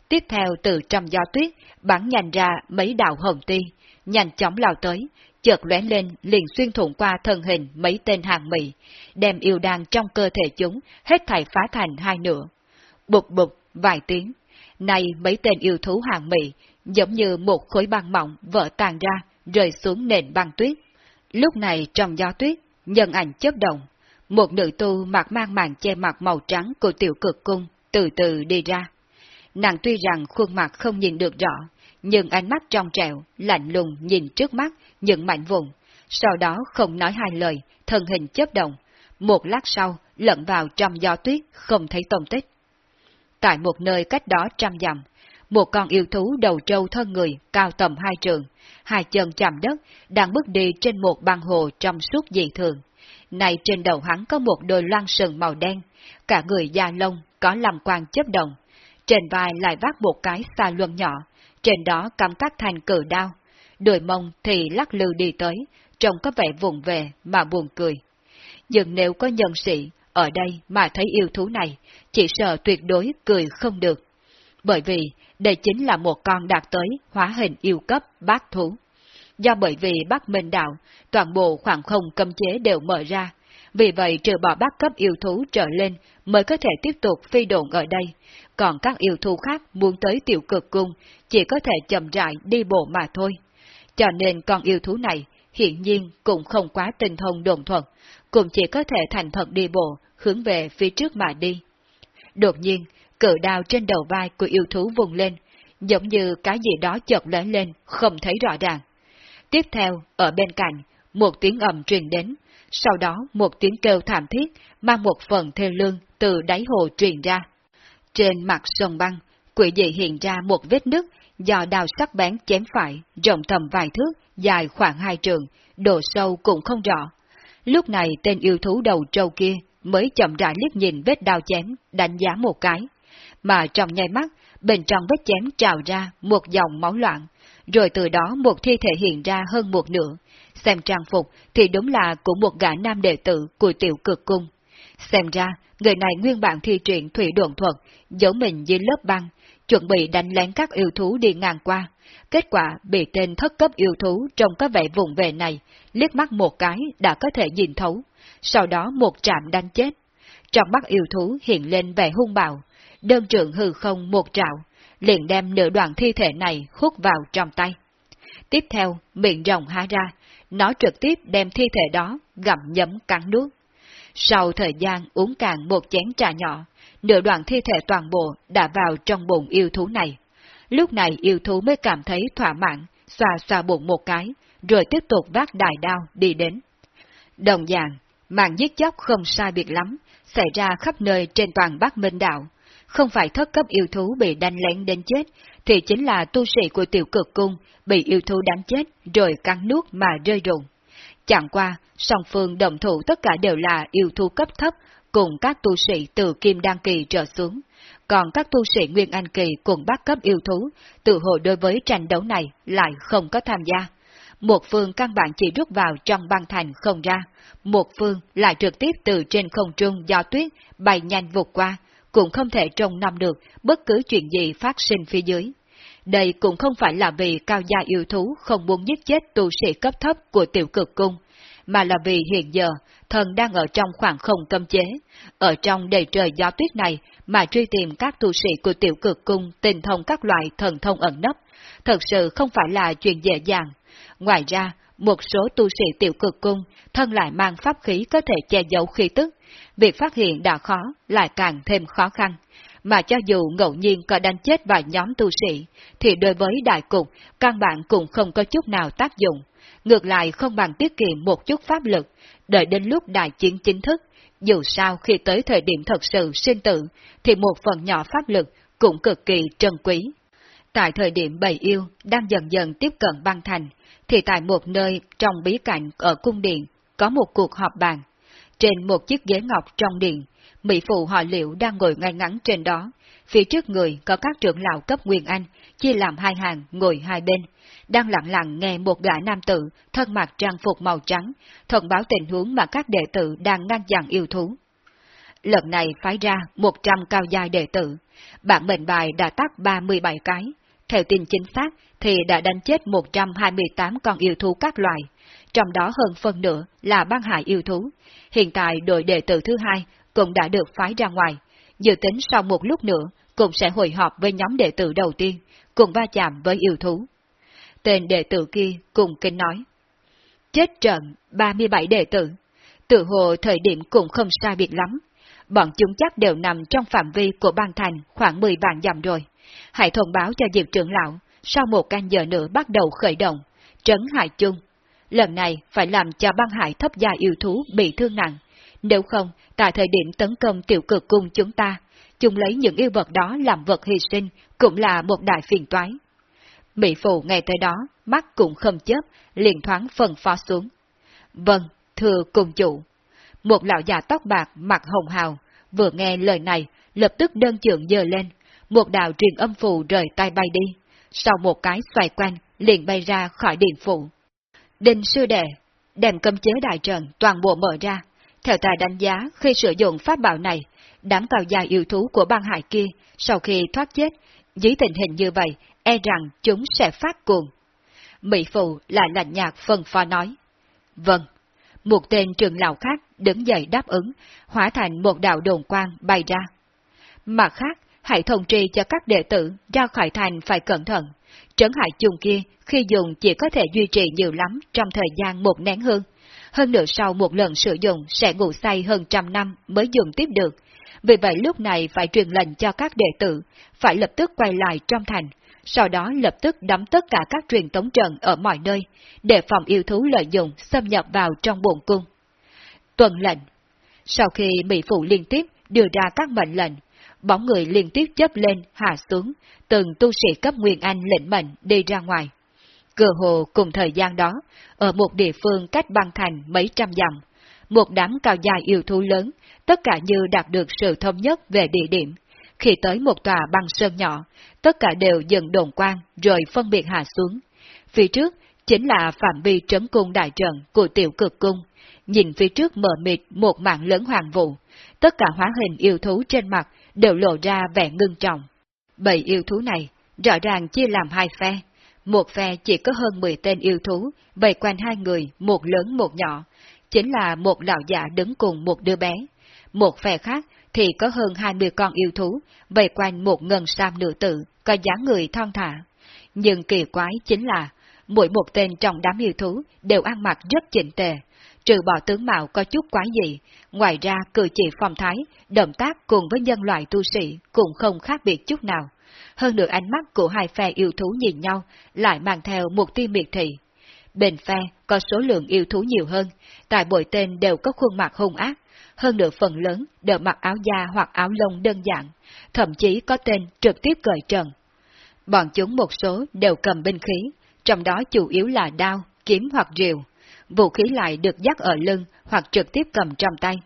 tiếp theo từ trong gió tuyết bắn nhanh ra mấy đạo hồng ti, nhanh chóng lao tới, chợt lóe lên liền xuyên thủng qua thân hình mấy tên hàng mị, đem yêu đan trong cơ thể chúng hết thảy phá thành hai nửa. Bục bục, vài tiếng, này mấy tên yêu thú hàng mị giống như một khối băng mỏng vỡ tàn ra, rơi xuống nền băng tuyết. Lúc này trong gió tuyết, nhân ảnh chớp động, một nữ tu mặc mang màn che mặt màu trắng của tiểu cực cung từ từ đi ra. Nàng tuy rằng khuôn mặt không nhìn được rõ, nhưng ánh mắt trong trẻo, lạnh lùng nhìn trước mắt những mảnh vùng, sau đó không nói hai lời, thân hình chớp động, một lát sau lẫn vào trong gió tuyết không thấy tông tích. Tại một nơi cách đó trăm dặm, một con yêu thú đầu trâu thân người cao tầm hai trường, hai chân chạm đất, đang bước đi trên một băng hồ trong suốt dị thường. Này trên đầu hắn có một đôi loan sừng màu đen, cả người da lông có làm quang chấp động. Trên vai lại vác một cái xa luân nhỏ, trên đó cắm các thành cử đao. Đôi mông thì lắc lư đi tới, trông có vẻ vùng về mà buồn cười. Nhưng nếu có nhân sĩ ở đây mà thấy yêu thú này, chỉ sợ tuyệt đối cười không được. Bởi vì đây chính là một con đạt tới hóa hình yêu cấp bát thú. Do bởi vì bác Minh Đạo, toàn bộ khoảng không cấm chế đều mở ra, vì vậy trừ bỏ bát cấp yêu thú trở lên mới có thể tiếp tục phi độn ở đây, còn các yêu thú khác muốn tới tiểu cực cung chỉ có thể chậm rãi đi bộ mà thôi. Cho nên con yêu thú này hiện nhiên cũng không quá tinh thông đồn thuật, cũng chỉ có thể thành thật đi bộ, hướng về phía trước mà đi. Đột nhiên, cự đao trên đầu vai của yêu thú vùng lên, giống như cái gì đó chợt lóe lên, không thấy rõ ràng. Tiếp theo, ở bên cạnh, một tiếng ầm truyền đến, sau đó một tiếng kêu thảm thiết mang một phần thê lương từ đáy hồ truyền ra. Trên mặt sông băng, quỷ dị hiện ra một vết nứt do đào sắc bén chém phải, rộng tầm vài thước, dài khoảng hai trường, độ sâu cũng không rõ. Lúc này tên yêu thú đầu trâu kia mới chậm rãi liếc nhìn vết đao chém, đánh giá một cái. Mà trong nháy mắt, bên trong vết chém trào ra một dòng máu loạn, rồi từ đó một thi thể hiện ra hơn một nửa. Xem trang phục thì đúng là của một gã nam đệ tử của tiểu cực cung. Xem ra, người này nguyên bản thi truyện thủy đồn thuật, giấu mình dưới lớp băng, chuẩn bị đánh lén các yêu thú đi ngang qua. Kết quả bị tên thất cấp yêu thú trong các vẻ vùng về này, liếc mắt một cái đã có thể nhìn thấu, sau đó một trạm đánh chết. Trong mắt yêu thú hiện lên vẻ hung bạo, đơn trưởng hư không một trạo, liền đem nửa đoạn thi thể này hút vào trong tay. Tiếp theo, miệng rồng há ra, nó trực tiếp đem thi thể đó gặm nhấm cắn nước. Sau thời gian uống cạn một chén trà nhỏ, nửa đoạn thi thể toàn bộ đã vào trong bụng yêu thú này. Lúc này yêu thú mới cảm thấy thỏa mãn, xoa xoa bụng một cái, rồi tiếp tục vác đài đao đi đến. Đồng dạng, mạng giết chóc không sai biệt lắm, xảy ra khắp nơi trên toàn Bắc Minh Đạo. Không phải thất cấp yêu thú bị đánh lén đến chết, thì chính là tu sĩ của tiểu cực cung bị yêu thú đánh chết rồi cắn nuốt mà rơi rụng. Chẳng qua, song phương đồng thủ tất cả đều là yêu thú cấp thấp cùng các tu sĩ từ Kim Đăng Kỳ trở xuống. Còn các tu sĩ Nguyên Anh Kỳ cùng bác cấp yêu thú, tự hội đối với tranh đấu này lại không có tham gia. Một phương căn bản chỉ rút vào trong băng thành không ra, một phương lại trực tiếp từ trên không trung do tuyết bay nhanh vụt qua, cũng không thể trông nom được bất cứ chuyện gì phát sinh phía dưới. Đây cũng không phải là vì cao gia yêu thú không muốn giết chết tu sĩ cấp thấp của tiểu cực cung, mà là vì hiện giờ thần đang ở trong khoảng không cấm chế, ở trong đầy trời gió tuyết này mà truy tìm các tu sĩ của tiểu cực cung tình thông các loại thần thông ẩn nấp, thật sự không phải là chuyện dễ dàng. Ngoài ra, một số tu sĩ tiểu cực cung thân lại mang pháp khí có thể che giấu khí tức, việc phát hiện đã khó lại càng thêm khó khăn, mà cho dù ngẫu nhiên có đánh chết vài nhóm tu sĩ, thì đối với đại cục, căn bản cũng không có chút nào tác dụng. Ngược lại không bằng tiết kiệm một chút pháp lực, đợi đến lúc đại chiến chính thức, dù sao khi tới thời điểm thật sự sinh tử, thì một phần nhỏ pháp lực cũng cực kỳ trân quý. Tại thời điểm bầy yêu đang dần dần tiếp cận băng thành, thì tại một nơi trong bí cảnh ở cung điện có một cuộc họp bàn. Trên một chiếc ghế ngọc trong điện, Mỹ phụ họ liệu đang ngồi ngay ngắn trên đó. Phía trước người có các trưởng lão cấp Nguyên Anh, chia làm hai hàng ngồi hai bên, đang lặng lặng nghe một gã nam tử thân mặc trang phục màu trắng, thông báo tình huống mà các đệ tử đang ngăn chặn yêu thú. Lần này phái ra 100 cao giai đệ tử, bản mệnh bài đã tắt 37 cái, theo tin chính xác thì đã đánh chết 128 con yêu thú các loài, trong đó hơn phần nửa là băng hải yêu thú. Hiện tại đội đệ tử thứ hai cũng đã được phái ra ngoài, dự tính sau một lúc nữa cũng sẽ hội họp với nhóm đệ tử đầu tiên, cùng va chạm với yêu thú. Tên đệ tử kia cùng kinh nói. Chết trận 37 đệ tử, tự hồ thời điểm cũng không sai biệt lắm. Bọn chúng chắc đều nằm trong phạm vi của ban thành khoảng 10 vạn dặm rồi. Hãy thông báo cho Diệp trưởng lão, sau một canh giờ nữa bắt đầu khởi động, trấn hại chung. Lần này phải làm cho băng hải thấp gia yêu thú bị thương nặng. Nếu không, tại thời điểm tấn công tiểu cực cung chúng ta, chúng lấy những yêu vật đó làm vật hy sinh, cũng là một đại phiền toái. Mỹ Phụ nghe tới đó, mắt cũng không chớp, liền thoáng phần phó xuống. Vâng, thưa cung chủ. Một lão già tóc bạc, mặt hồng hào, vừa nghe lời này, lập tức đơn trưởng dơ lên, một đạo truyền âm phù rời tay bay đi, sau một cái xoay quanh, liền bay ra khỏi điện phụ. Đinh sư đệ, đèn cấm chế đại trận toàn bộ mở ra. Theo tài đánh giá, khi sử dụng pháp bảo này, đám cao gia yêu thú của băng hải kia, sau khi thoát chết, dưới tình hình như vậy, e rằng chúng sẽ phát cuồng. Mỹ Phụ lại lạnh nhạt phân phó nói. Vâng. Một tên trường lão khác đứng dậy đáp ứng, hóa thành một đạo đồn quang bay ra. Mặt khác, hãy thông trì cho các đệ tử ra khỏi thành phải cẩn thận. Trấn hại chung kia khi dùng chỉ có thể duy trì nhiều lắm trong thời gian một nén hương. Hơn nữa sau một lần sử dụng sẽ ngủ say hơn trăm năm mới dùng tiếp được. Vì vậy lúc này phải truyền lệnh cho các đệ tử, phải lập tức quay lại trong thành, sau đó lập tức đóng tất cả các truyền tống trận ở mọi nơi, để phòng yêu thú lợi dụng xâm nhập vào trong bồn cung. Tuần lệnh Sau khi Mỹ Phụ liên tiếp đưa ra các mệnh lệnh, bóng người liên tiếp chấp lên, hạ xuống, từng tu sĩ cấp Nguyên Anh lệnh mệnh đi ra ngoài. Cửa hồ cùng thời gian đó, ở một địa phương cách băng thành mấy trăm dặm, một đám cao dài yêu thú lớn, tất cả như đạt được sự thống nhất về địa điểm. Khi tới một tòa băng sơn nhỏ, tất cả đều dừng đồn quan rồi phân biệt hạ xuống. Phía trước chính là phạm vi trấn cung đại trận của tiểu cực cung. Nhìn phía trước mở mịt một mạng lớn hoàng vụ, tất cả hóa hình yêu thú trên mặt đều lộ ra vẻ ngưng trọng. Bảy yêu thú này rõ ràng chia làm hai phe. Một phe chỉ có hơn 10 tên yêu thú, vây quanh hai người, một lớn một nhỏ, chính là một lão giả đứng cùng một đứa bé. Một phe khác thì có hơn 20 con yêu thú, vây quanh một ngân sam nữ tử, có dáng người thon thả. Nhưng kỳ quái chính là, mỗi một tên trong đám yêu thú đều ăn mặc rất chỉnh tề, trừ bỏ tướng mạo có chút quái dị, ngoài ra cử chỉ phong thái, động tác cùng với nhân loại tu sĩ cũng không khác biệt chút nào. Hơn được ánh mắt của hai phe yêu thú nhìn nhau lại mang theo một tia miệt thị. Bên phe có số lượng yêu thú nhiều hơn, tại bội tên đều có khuôn mặt hung ác, hơn được phần lớn đều mặc áo da hoặc áo lông đơn giản, thậm chí có tên trực tiếp cởi trần. Bọn chúng một số đều cầm binh khí, trong đó chủ yếu là đao, kiếm hoặc rìu vũ khí lại được dắt ở lưng hoặc trực tiếp cầm trong tay.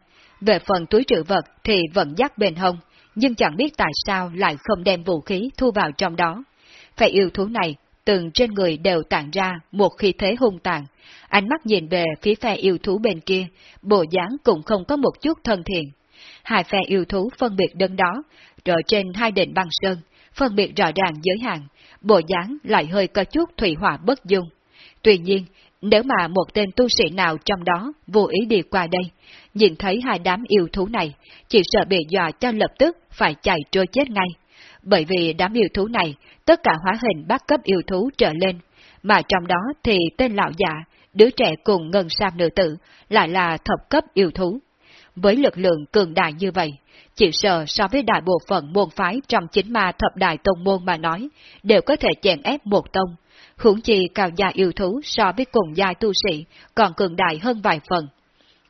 Về phần túi trữ vật thì vẫn dắt bên hông, nhưng chẳng biết tại sao lại không đem vũ khí thu vào trong đó. Phải yêu thú này, từng trên người đều tản ra một khí thế hung tàn. Ánh mắt nhìn về phía phe yêu thú bên kia, bộ dáng cũng không có một chút thân thiện. Hai phe yêu thú phân biệt đơn đó, rồi trên hai đỉnh băng sơn, phân biệt rõ ràng giới hạn, bộ dáng lại hơi có chút thủy hỏa bất dung. Tuy nhiên, nếu mà một tên tu sĩ nào trong đó vô ý đi qua đây, nhìn thấy hai đám yêu thú này, chỉ sợ bị dọa cho lập tức phải chạy trôi chết ngay. Bởi vì đám yêu thú này, tất cả hóa hình bắt cấp yêu thú trở lên, mà trong đó thì tên lão già, đứa trẻ cùng ngân sam nữ tử, lại là thập cấp yêu thú. Với lực lượng cường đại như vậy, chỉ sợ so với đại bộ phận môn phái trong chính ma thập đại tông môn mà nói, đều có thể chèn ép một tông. Hưởng chi cao gia yêu thú so với cùng gia tu sĩ còn cường đại hơn vài phần.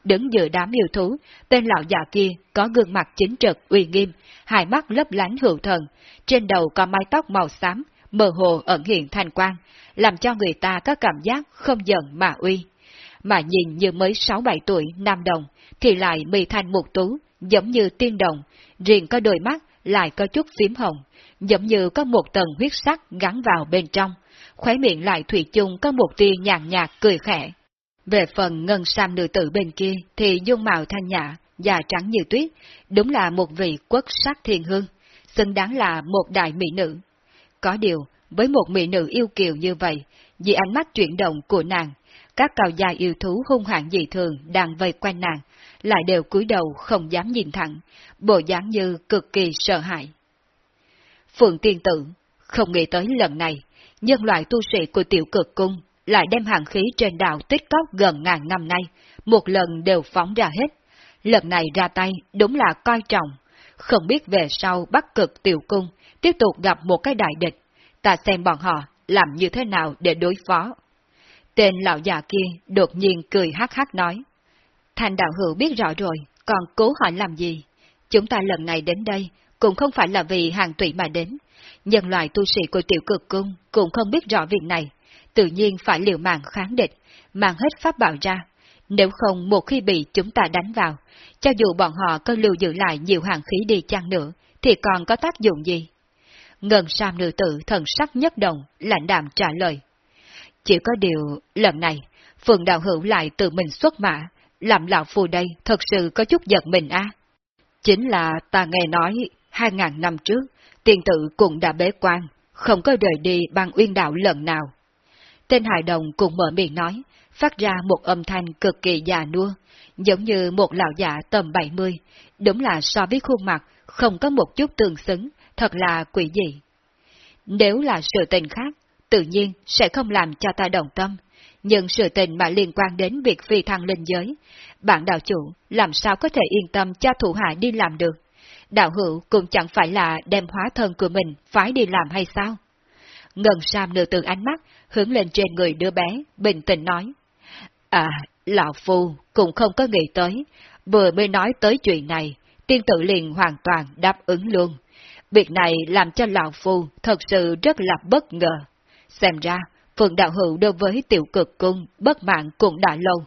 Đứng giữa đám yêu thú, tên lão già kia có gương mặt chính trực, uy nghiêm, hai mắt lấp lánh hữu thần, trên đầu có mái tóc màu xám, mơ hồ ẩn hiện thanh quang, làm cho người ta có cảm giác không giận mà uy. Mà nhìn như mới 6-7 tuổi nam đồng, thì lại mì thanh một tú, giống như tiên đồng, riêng có đôi mắt lại có chút phím hồng, giống như có một tầng huyết sắc gắn vào bên trong, khóe miệng lại thủy chung có một tia nhàn nhạt cười khẽ. Về phần ngân sam nữ tử bên kia thì dung mạo thanh nhã, da trắng như tuyết, đúng là một vị quốc sắc thiên hương, xứng đáng là một đại mỹ nữ. Có điều, với một mỹ nữ yêu kiều như vậy, vì ánh mắt chuyển động của nàng, các cao gia yêu thú hung hãn dị thường đang vây quanh nàng, lại đều cúi đầu không dám nhìn thẳng, bộ dáng như cực kỳ sợ hãi. Phượng tiên tử, không nghĩ tới lần này, nhân loại tu sĩ của tiểu cực cung lại đem hàng khí trên đảo tích cóp gần ngàn năm nay, một lần đều phóng ra hết. Lần này ra tay đúng là coi trọng, không biết về sau bắc cực tiểu cung tiếp tục gặp một cái đại địch, ta xem bọn họ làm như thế nào để đối phó. Tên lão già kia đột nhiên cười hắc hắc nói. Thành đạo hữu biết rõ rồi, còn cố hỏi làm gì? Chúng ta lần này đến đây cũng không phải là vì hàng tụy mà đến. Nhân loại tu sĩ của tiểu cực cung cũng không biết rõ việc này, tự nhiên phải liều mạng kháng địch, mang hết pháp bảo ra. Nếu không một khi bị chúng ta đánh vào, cho dù bọn họ có lưu giữ lại nhiều hàng khí đi chăng nữa, thì còn có tác dụng gì? Ngân Sam nữ tử thần sắc nhất đồng, lạnh đạm trả lời. Chỉ có điều, lần này, Phượng Đạo Hữu lại tự mình xuất mã, làm lão phù đây thật sự có chút giật mình a. Chính là ta nghe nói, hai ngàn năm trước, tiền tử cũng đã bế quan, không có rời đi bằng uyên đạo lần nào. Tên hài đồng cũng mở miệng nói, phát ra một âm thanh cực kỳ già nua, giống như một lão già tầm 70, đúng là so với khuôn mặt không có một chút tương xứng, thật là quỷ dị. Nếu là sự tình khác, tự nhiên sẽ không làm cho ta đồng tâm, nhưng sự tình mà liên quan đến việc phi thăng linh giới, bạn đạo chủ làm sao có thể yên tâm cho thủ hạ đi làm được. Đạo hữu cũng chẳng phải là đem hóa thân của mình phái đi làm hay sao? Ngân Sam nửa tường ánh mắt hướng lên trên người đứa bé, bình tĩnh nói. À, Lão Phu cũng không có nghĩ tới, vừa mới nói tới chuyện này, tiên tử liền hoàn toàn đáp ứng luôn. Việc này làm cho Lão Phu thật sự rất là bất ngờ. Xem ra, Phượng Đạo Hữu đối với tiểu cực cung bất mạng cũng đã lâu.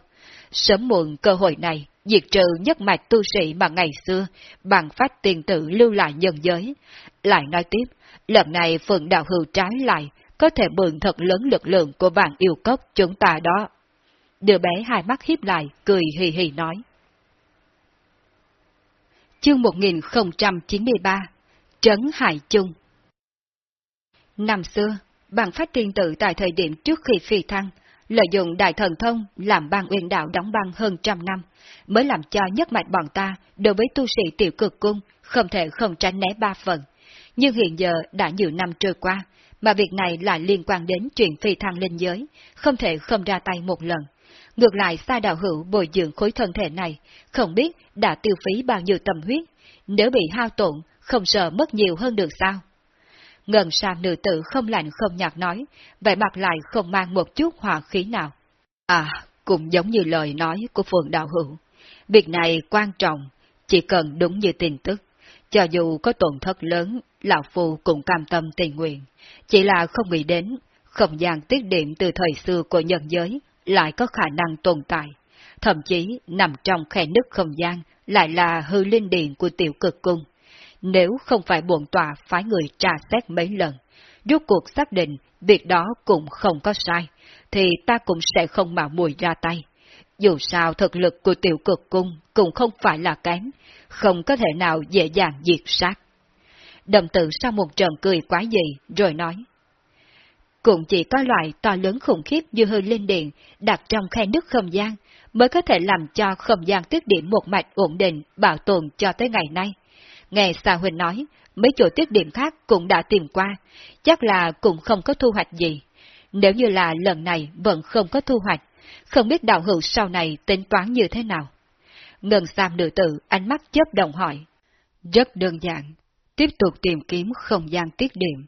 Sớm muộn cơ hội này, diệt trừ nhất mạch tu sĩ mà ngày xưa, bằng phát tiền tử lưu lại nhân giới. Lại nói tiếp, lần này Phượng Đạo Hữu trái lại, có thể mượn thật lớn lực lượng của vạn yêu cốc chúng ta đó. Đứa bé hai mắt hiếp lại, cười hì hì nói. Chương 1093 Trấn Hải Trung Năm xưa, bằng phát tiên tử tại thời điểm trước khi phi thăng, lợi dụng đại thần thông làm bang uyên đạo đóng băng hơn trăm năm, mới làm cho nhất mạch bọn ta đối với tu sĩ tiểu cực cung không thể không tránh né ba phần. Nhưng hiện giờ đã nhiều năm trôi qua, mà việc này lại liên quan đến chuyện phi thăng linh giới, không thể không ra tay một lần. Ngược lại sai đạo hữu bồi dưỡng khối thân thể này, không biết đã tiêu phí bao nhiêu tâm huyết, nếu bị hao tổn, không sợ mất nhiều hơn được sao? Ngần sang nữ tử không lạnh không nhạt nói, vẻ mặt lại không mang một chút hòa khí nào. À, cũng giống như lời nói của phường đạo hữu. Việc này quan trọng, chỉ cần đúng như tin tức. Cho dù có tổn thất lớn, Lão Phu cũng cam tâm tình nguyện. Chỉ là không nghĩ đến, không gian tiết điểm từ thời xưa của nhân giới lại có khả năng tồn tại. Thậm chí nằm trong khe nứt không gian lại là hư linh điện của tiểu cực cung. Nếu không phải buồn tòa phái người tra xét mấy lần, rút cuộc xác định việc đó cũng không có sai, thì ta cũng sẽ không mạo mùi ra tay. Dù sao thực lực của tiểu cực cung cũng không phải là kém, không có thể nào dễ dàng diệt sát. đầm tử sau một trận cười quá dị, rồi nói. Cũng chỉ có loại to lớn khủng khiếp như hư linh điện đặt trong khe nước không gian, mới có thể làm cho không gian tiết điểm một mạch ổn định, bảo tồn cho tới ngày nay. Nghe Sa Huynh nói, mấy chỗ tiết điểm khác cũng đã tìm qua, chắc là cũng không có thu hoạch gì. Nếu như là lần này vẫn không có thu hoạch, không biết đạo hữu sau này tính toán như thế nào. Ngân Sam nữ tử ánh mắt chớp đồng hỏi. Rất đơn giản, tiếp tục tìm kiếm không gian tiết điểm.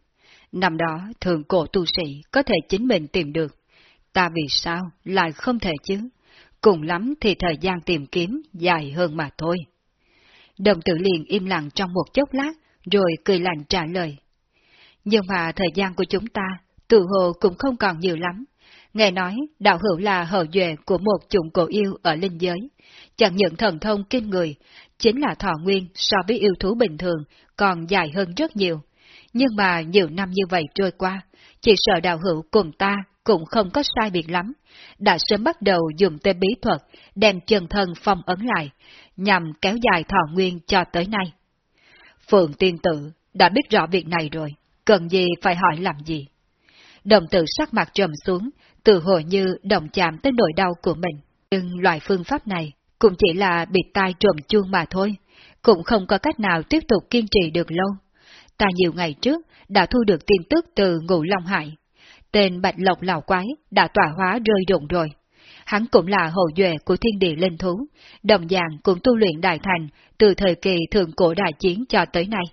Năm đó, thường cổ tu sĩ có thể chính mình tìm được. Ta vì sao lại không thể chứ? Cùng lắm thì thời gian tìm kiếm dài hơn mà thôi. Đồng tử liền im lặng trong một chốc lát, rồi cười lạnh trả lời. Nhưng mà thời gian của chúng ta, tự hồ cũng không còn nhiều lắm. Nghe nói, đạo hữu là hậu duệ của một chủng cổ yêu ở linh giới. Chẳng những thần thông kinh người, chính là thọ nguyên so với yêu thú bình thường còn dài hơn rất nhiều. Nhưng mà nhiều năm như vậy trôi qua, chỉ sợ đạo hữu cùng ta cũng không có sai biệt lắm, đã sớm bắt đầu dùng tên bí thuật đem chân thân phong ấn lại, nhằm kéo dài thọ nguyên cho tới nay. Phượng tiên tử đã biết rõ việc này rồi, cần gì phải hỏi làm gì. Đồng tử sắc mặt trầm xuống, tự hồ như đồng chạm tới nỗi đau của mình. Nhưng loại phương pháp này cũng chỉ là bị tai trộm chuông mà thôi, cũng không có cách nào tiếp tục kiên trì được lâu. Ta nhiều ngày trước đã thu được tin tức từ Ngũ Long Hải. Tên Bạch Lộc Lào Quái đã tỏa hóa rơi rụng rồi. Hắn cũng là hậu duệ của thiên địa linh thú, đồng dạng cũng tu luyện đại thành từ thời kỳ thượng cổ đại chiến cho tới nay.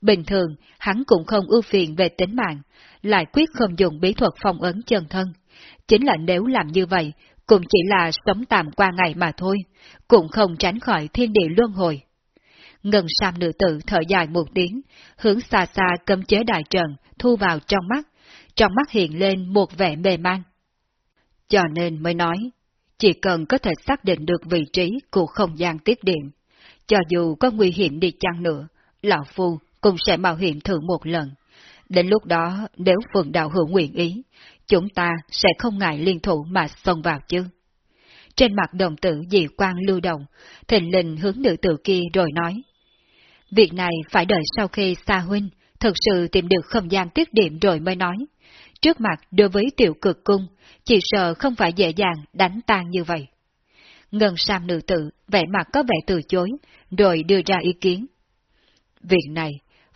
Bình thường, hắn cũng không ưu phiền về tính mạng, lại quyết không dùng bí thuật phong ấn chân thân. Chính là nếu làm như vậy, cũng chỉ là sống tạm qua ngày mà thôi, cũng không tránh khỏi thiên địa luân hồi. Ngân sam nữ tử thở dài một tiếng, hướng xa xa cấm chế đại trận, thu vào trong mắt, trong mắt hiện lên một vẻ mê man. Cho nên mới nói, chỉ cần có thể xác định được vị trí của không gian tiết điện, cho dù có nguy hiểm đi chăng nữa, Lão Phu cũng sẽ mạo hiểm thử một lần. Đến lúc đó, nếu phượng đạo hữu nguyện ý, chúng ta sẽ không ngại liên thủ mà xông vào chứ. Trên mặt đồng tử dị quang lưu động, thịnh linh hướng nữ tử kia rồi nói. Việc này phải đợi sau khi Sa Huynh thực sự tìm được không gian tiết điểm rồi mới nói. Trước mặt đối với tiểu cực cung, chỉ sợ không phải dễ dàng đánh tan như vậy. Ngân sam nữ tử, vẻ mặt có vẻ từ chối, rồi đưa ra ý kiến. Việc này,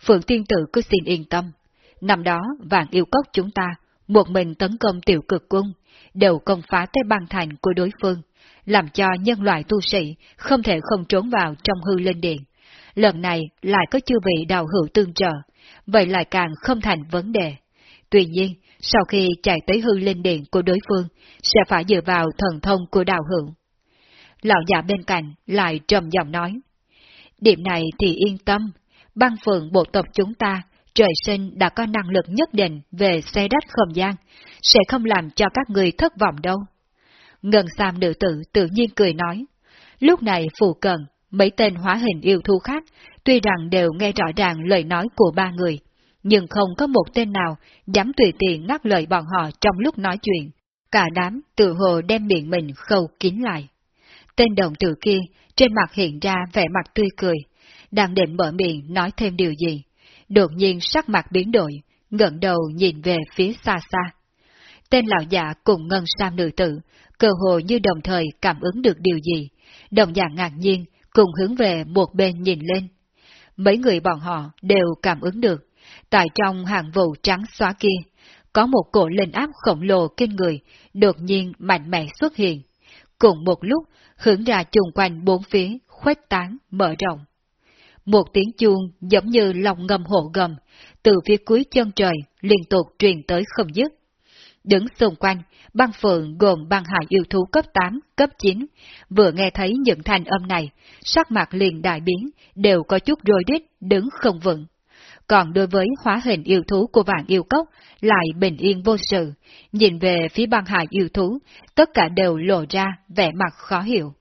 Phượng Tiên Tử cứ xin yên tâm. Năm đó, vạn yêu cốc chúng ta, một mình tấn công tiểu cực cung, đều công phá tới băng thành của đối phương, làm cho nhân loại tu sĩ không thể không trốn vào trong hư linh điện. Lần này lại có chư vị đào hữu tương trợ, vậy lại càng không thành vấn đề. Tuy nhiên, sau khi chạy tới hư linh điện của đối phương, sẽ phải dựa vào thần thông của đạo hữu. Lão già bên cạnh lại trầm giọng nói. Điểm này thì yên tâm, băng phượng bộ tộc chúng ta, trời sinh đã có năng lực nhất định về xe đất không gian, sẽ không làm cho các người thất vọng đâu. Ngân Sam nữ tử tự nhiên cười nói. Lúc này phù cần mấy tên hóa hình yêu thú khác, tuy rằng đều nghe rõ ràng lời nói của ba người, nhưng không có một tên nào dám tùy tiện ngắt lời bọn họ trong lúc nói chuyện. Cả đám tự hồ đem miệng mình khâu kín lại. Tên đồng tử kia trên mặt hiện ra vẻ mặt tươi cười, đang định mở miệng nói thêm điều gì. Đột nhiên sắc mặt biến đổi, ngẩng đầu nhìn về phía xa xa. Tên lão già cùng ngân sam nữ tử, cơ hồ như đồng thời cảm ứng được điều gì, đồng dạng ngạc nhiên, cùng hướng về một bên nhìn lên. Mấy người bọn họ đều cảm ứng được, tại trong hàng vụ trắng xóa kia, có một cổ linh áp khổng lồ kinh người, đột nhiên mạnh mẽ xuất hiện. Cùng một lúc, hướng ra chung quanh bốn phía, khuếch tán, mở rộng. Một tiếng chuông giống như lòng ngầm hộ gầm, từ phía cuối chân trời liên tục truyền tới không dứt. Đứng xung quanh, băng phượng gồm băng hải yêu thú cấp 8, cấp 9, vừa nghe thấy những thanh âm này, sắc mặt liền đại biến, đều có chút rối đít đứng không vững. Còn đối với hóa hình yêu thú của vạn yêu cốc, lại bình yên vô sự, nhìn về phía băng hải yêu thú, tất cả đều lộ ra vẻ mặt khó hiểu.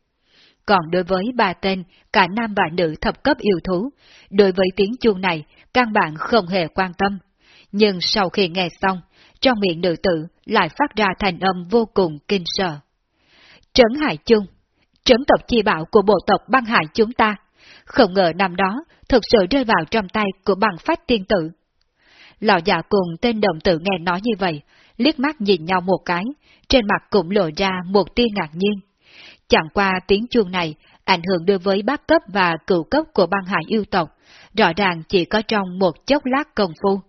Còn đối với ba tên, cả nam và nữ thập cấp yêu thú, đối với tiếng chuông này, căn bản không hề quan tâm. Nhưng sau khi nghe xong, trong miệng nữ tử lại phát ra thành âm vô cùng kinh sợ. Trấn Hải Chung, trấn tộc chi bảo của bộ tộc băng hải chúng ta, không ngờ năm đó thực sự rơi vào trong tay của băng phách tiên tử. Lão già dạ cùng tên đồng tử nghe nói như vậy, liếc mắt nhìn nhau một cái, trên mặt cũng lộ ra một tia ngạc nhiên. Chẳng qua tiếng chuông này ảnh hưởng đối với bác cấp và cựu cấp của băng hải yêu tộc, rõ ràng chỉ có trong một chốc lát công phu.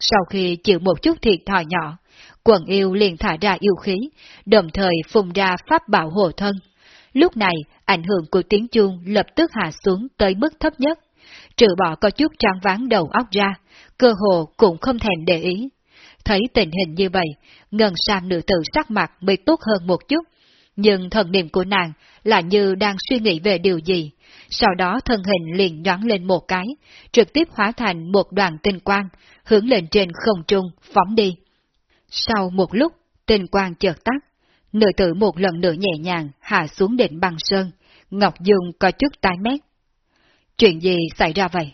Sau khi chịu một chút thiệt thòi nhỏ, quần yêu liền thả ra yêu khí, đồng thời phùng ra pháp bảo hộ thân. Lúc này, ảnh hưởng của tiếng chuông lập tức hạ xuống tới mức thấp nhất. trừ bỏ có chút trang ván đầu óc ra, cơ hồ cũng không thèm để ý. Thấy tình hình như vậy, ngân sang nữ tử sắc mặt mới tốt hơn một chút, nhưng thần niệm của nàng là như đang suy nghĩ về điều gì. Sau đó thân hình liền nhoáng lên một cái, trực tiếp hóa thành một đoàn tinh quang, hướng lên trên không trung, phóng đi. Sau một lúc, tinh quang chợt tắt, nữ tử một lần nữa nhẹ nhàng hạ xuống đỉnh băng sơn, Ngọc Dung có chút tái mét. Chuyện gì xảy ra vậy?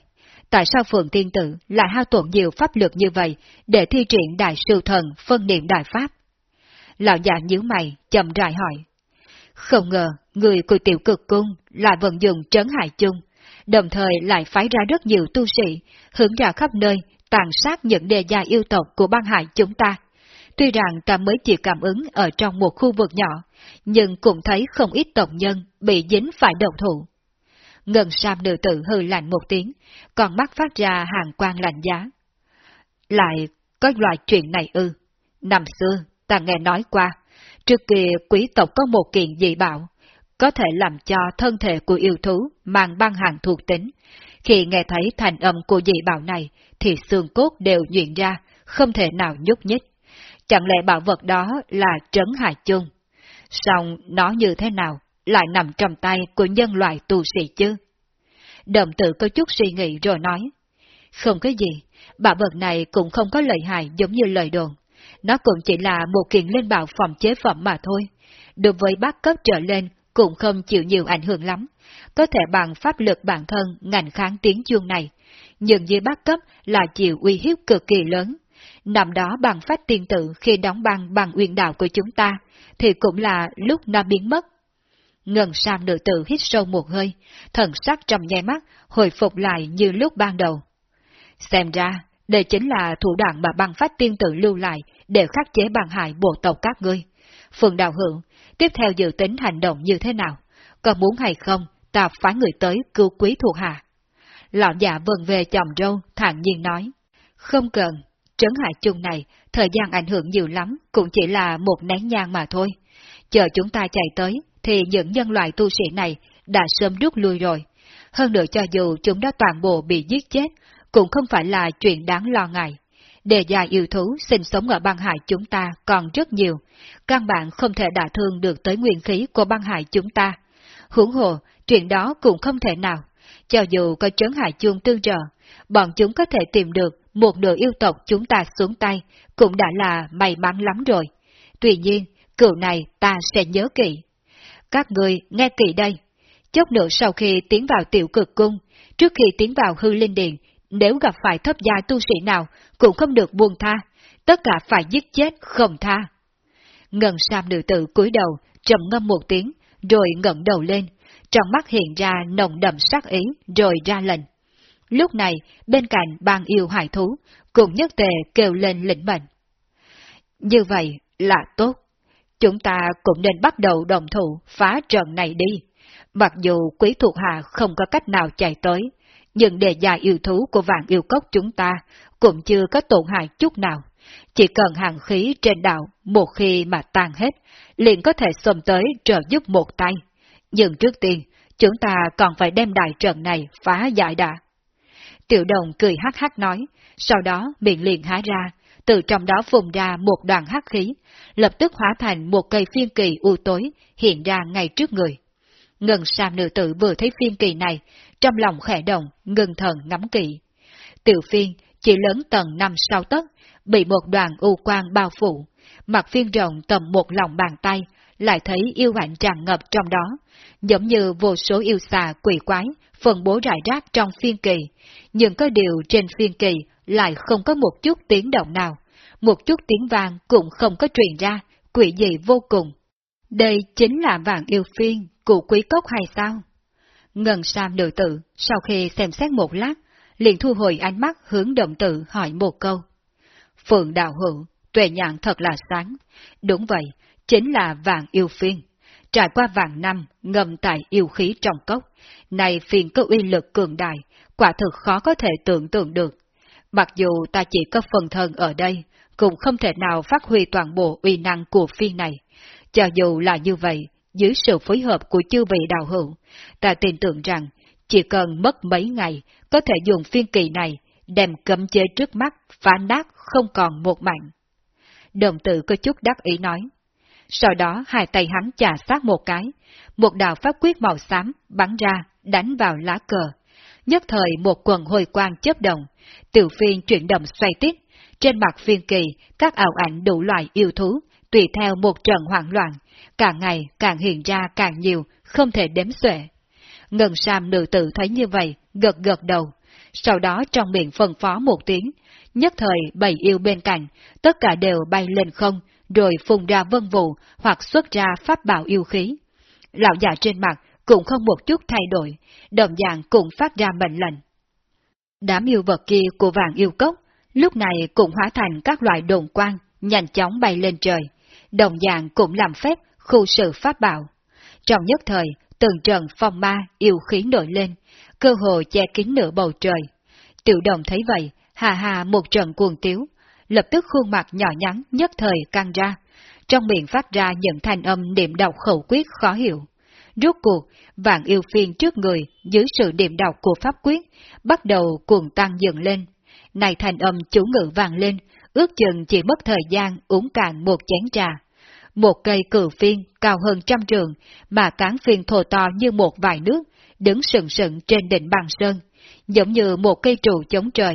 Tại sao Phượng Tiên Tử lại hao tổn nhiều pháp lực như vậy để thi triển đại sư thần phân niệm đại pháp? Lão già nhíu mày, chậm rãi hỏi. Không ngờ, người của tiểu cực cung lại vận dụng trấn hại chung, đồng thời lại phái ra rất nhiều tu sĩ, hướng ra khắp nơi, tàn sát những đề gia yêu tộc của băng hải chúng ta. Tuy rằng ta mới chỉ cảm ứng ở trong một khu vực nhỏ, nhưng cũng thấy không ít tộc nhân bị dính phải động thủ. Ngân sam nữ tử hư lạnh một tiếng, còn mắt phát ra hàng quang lạnh giá. Lại có loại chuyện này ư. Năm xưa, ta nghe nói qua, trước kia quý tộc có một kiện dị bảo, có thể làm cho thân thể của yêu thú mang băng hàng thuộc tính. Khi nghe thấy thành âm của dị bảo này, thì xương cốt đều nhuyện ra, không thể nào nhúc nhích. Chẳng lẽ bảo vật đó là trấn hải chung? Xong nó như thế nào, lại nằm trong tay của nhân loại tu sĩ chứ? Đồng tử có chút suy nghĩ rồi nói. Không có gì, bảo vật này cũng không có lợi hại giống như lời đồn. Nó cũng chỉ là một kiện lên bảo phòng chế phẩm mà thôi. Đối với bác cấp trở lên cũng không chịu nhiều ảnh hưởng lắm. Có thể bằng pháp lực bản thân ngành kháng tiếng chuông này. Nhưng dưới bác cấp là chịu uy hiếp cực kỳ lớn. Năm đó bằng phát tiên tự khi đóng băng bằng uyên đạo của chúng ta, thì cũng là lúc nó biến mất. Ngân sam nữ tử hít sâu một hơi, thần sắc trong nháy mắt, hồi phục lại như lúc ban đầu. Xem ra, đây chính là thủ đoạn mà băng phát tiên tự lưu lại để khắc chế bằng hại bộ tộc các ngươi. Phương Đạo Hưởng, tiếp theo dự tính hành động như thế nào? Có muốn hay không, ta phái người tới cứu quý thuộc hạ. Lão già vần về chồng râu, thản nhiên nói. Không cần, trấn hại chung này, thời gian ảnh hưởng nhiều lắm, cũng chỉ là một nén nhang mà thôi. Chờ chúng ta chạy tới, thì những nhân loại tu sĩ này đã sớm rút lui rồi. Hơn nữa cho dù chúng đã toàn bộ bị giết chết, cũng không phải là chuyện đáng lo ngại. Đề gia yêu thú sinh sống ở băng hải chúng ta còn rất nhiều, căn bản không thể đả thương được tới nguyên khí của băng hải chúng ta. Hưởng hồ, chuyện đó cũng không thể nào. Cho dù có trấn hải chuông tương trợ, bọn chúng có thể tìm được một nửa yêu tộc chúng ta xuống tay, cũng đã là may mắn lắm rồi. Tuy nhiên, cựu này ta sẽ nhớ kỹ. Các người nghe kỹ đây. Chốc nữa sau khi tiến vào tiểu cực cung, trước khi tiến vào hư linh điện, nếu gặp phải thấp gia tu sĩ nào, cũng không được buông tha, tất cả phải giết chết không tha. Ngân sam nữ tử cúi đầu, trầm ngâm một tiếng, rồi ngẩng đầu lên, trong mắt hiện ra nồng đậm sắc ý, rồi ra lệnh. Lúc này, bên cạnh bang yêu hải thú, cũng nhất tề kêu lên lĩnh mệnh. Như vậy là tốt. Chúng ta cũng nên bắt đầu đồng thủ phá trận này đi. Mặc dù quý thuộc hạ không có cách nào chạy tới, nhưng đề gia yêu thú của vạn yêu cốc chúng ta cũng chưa có tổn hại chút nào. Chỉ cần hàng khí trên đảo một khi mà tan hết, liền có thể xông tới trợ giúp một tay. Nhưng trước tiên, chúng ta còn phải đem đại trận này phá giải đã. Tiểu đồng cười hắc hắc nói, sau đó miệng liền há ra, từ trong đó phùng ra một đoàn hắc khí, lập tức hóa thành một cây phiên kỳ u tối hiện ra ngay trước người. Ngân sam nữ tử vừa thấy phiên kỳ này, trong lòng khẽ động, ngừng thần ngắm kỵ. Tiểu phiên chỉ lớn tầng năm sau tấc, bị một đoàn u quang bao phủ, mặt phiên rộng tầm một lòng bàn tay, lại thấy yêu hạnh tràn ngập trong đó, giống như vô số yêu xà quỷ quái phân bố rải rác trong phiên kỳ, nhưng có điều trên phiên kỳ lại không có một chút tiếng động nào, một chút tiếng vang cũng không có truyền ra, quỷ dị vô cùng. Đây chính là vàng yêu phiên của quý cốc hay sao? Ngân Sam nữ tử, sau khi xem xét một lát, liền thu hồi ánh mắt hướng động tử hỏi một câu. Phượng đạo hữu, tuệ nhãn thật là sáng. Đúng vậy, chính là vàng yêu phiên. Trải qua vạn năm, ngầm tại yêu khí trong cốc, này phiền có uy lực cường đại, quả thực khó có thể tưởng tượng được. Mặc dù ta chỉ có phần thân ở đây, cũng không thể nào phát huy toàn bộ uy năng của phi này. Cho dù là như vậy, dưới sự phối hợp của chư vị đạo hữu, ta tin tưởng rằng chỉ cần mất mấy ngày, có thể dùng phiên kỳ này, đem cấm chế trước mắt, phá nát không còn một mảnh. Đồng tử có chút đắc ý nói. Sau đó hai tay hắn chà sát một cái, một đạo pháp quyết màu xám bắn ra, đánh vào lá cờ. Nhất thời một quần hồi quang chớp động, tiểu phiên chuyển động xoay tiếp, trên mặt phiên kỳ, các ảo ảnh đủ loại yêu thú, tùy theo một trận hoảng loạn, càng ngày càng hiện ra càng nhiều, không thể đếm xuể. Ngân Sam nữ tử thấy như vậy, gật gật đầu, sau đó trong miệng phân phó một tiếng, nhất thời bảy yêu bên cạnh, tất cả đều bay lên không, rồi phun ra vân vụ hoặc xuất ra pháp bảo yêu khí. Lão già trên mặt cũng không một chút thay đổi, đồng dạng cũng phát ra mệnh lệnh. Đám yêu vật kia của vàng yêu cốc, lúc này cũng hóa thành các loại đồn quang, nhanh chóng bay lên trời, đồng dạng cũng làm phép khu sự pháp bảo. Trong nhất thời, từng trận phong ma yêu khí nổi lên, cơ hồ che kín nửa bầu trời. Tiểu đồng thấy vậy, hà hà một trận cuồng tiếu, lập tức khuôn mặt nhỏ nhắn nhất thời căng ra, trong miệng phát ra những thanh âm niệm đọc khẩu quyết khó hiểu. Rốt cuộc, vạn yêu phiên trước người, dưới sự niệm đọc của pháp quyết, bắt đầu cuồng tăng dần lên. Này thanh âm chủ ngữ vàng lên, ước chừng chỉ mất thời gian uống cạn một chén trà. Một cây cử phiên cao hơn trăm trường, mà cán phiên thô to như một vài nước, đứng sừng sừng trên đỉnh bằng sơn, giống như một cây trụ chống trời,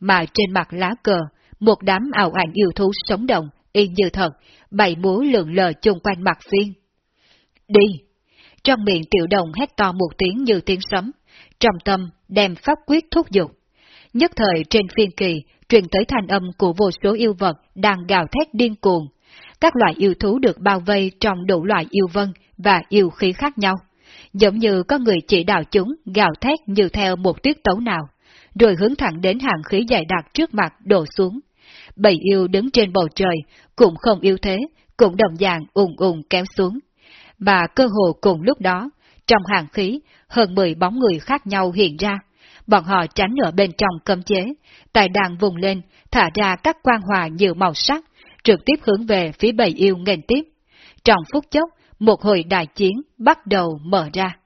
mà trên mặt lá cờ, một đám ảo ảnh yêu thú sống động, y như thật, bảy múa lượn lờ chung quanh mặt phiên. Đi! Trong miệng tiểu đồng hét to một tiếng như tiếng sấm, trong tâm đem pháp quyết thúc giục. Nhất thời trên phiên kỳ, truyền tới thanh âm của vô số yêu vật đang gào thét điên cuồng. Các loại yêu thú được bao vây trong đủ loại yêu vân và yêu khí khác nhau giống như có người chỉ đạo chúng gào thét như theo một tiết tấu nào, rồi hướng thẳng đến hàng khí dày đặc trước mặt đổ xuống. Bảy yêu đứng trên bầu trời, cũng không yêu thế, cũng đồng dạng ùng ùng kéo xuống. Mà cơ hồ cùng lúc đó, trong hàng khí, hơn 10 bóng người khác nhau hiện ra. Bọn họ tránh ở bên trong cấm chế, tài đàn vùng lên, thả ra các quan hòa nhiều màu sắc, trực tiếp hướng về phía bầy yêu nghênh tiếp. Trong phút chốc, một hồi đại chiến bắt đầu mở ra.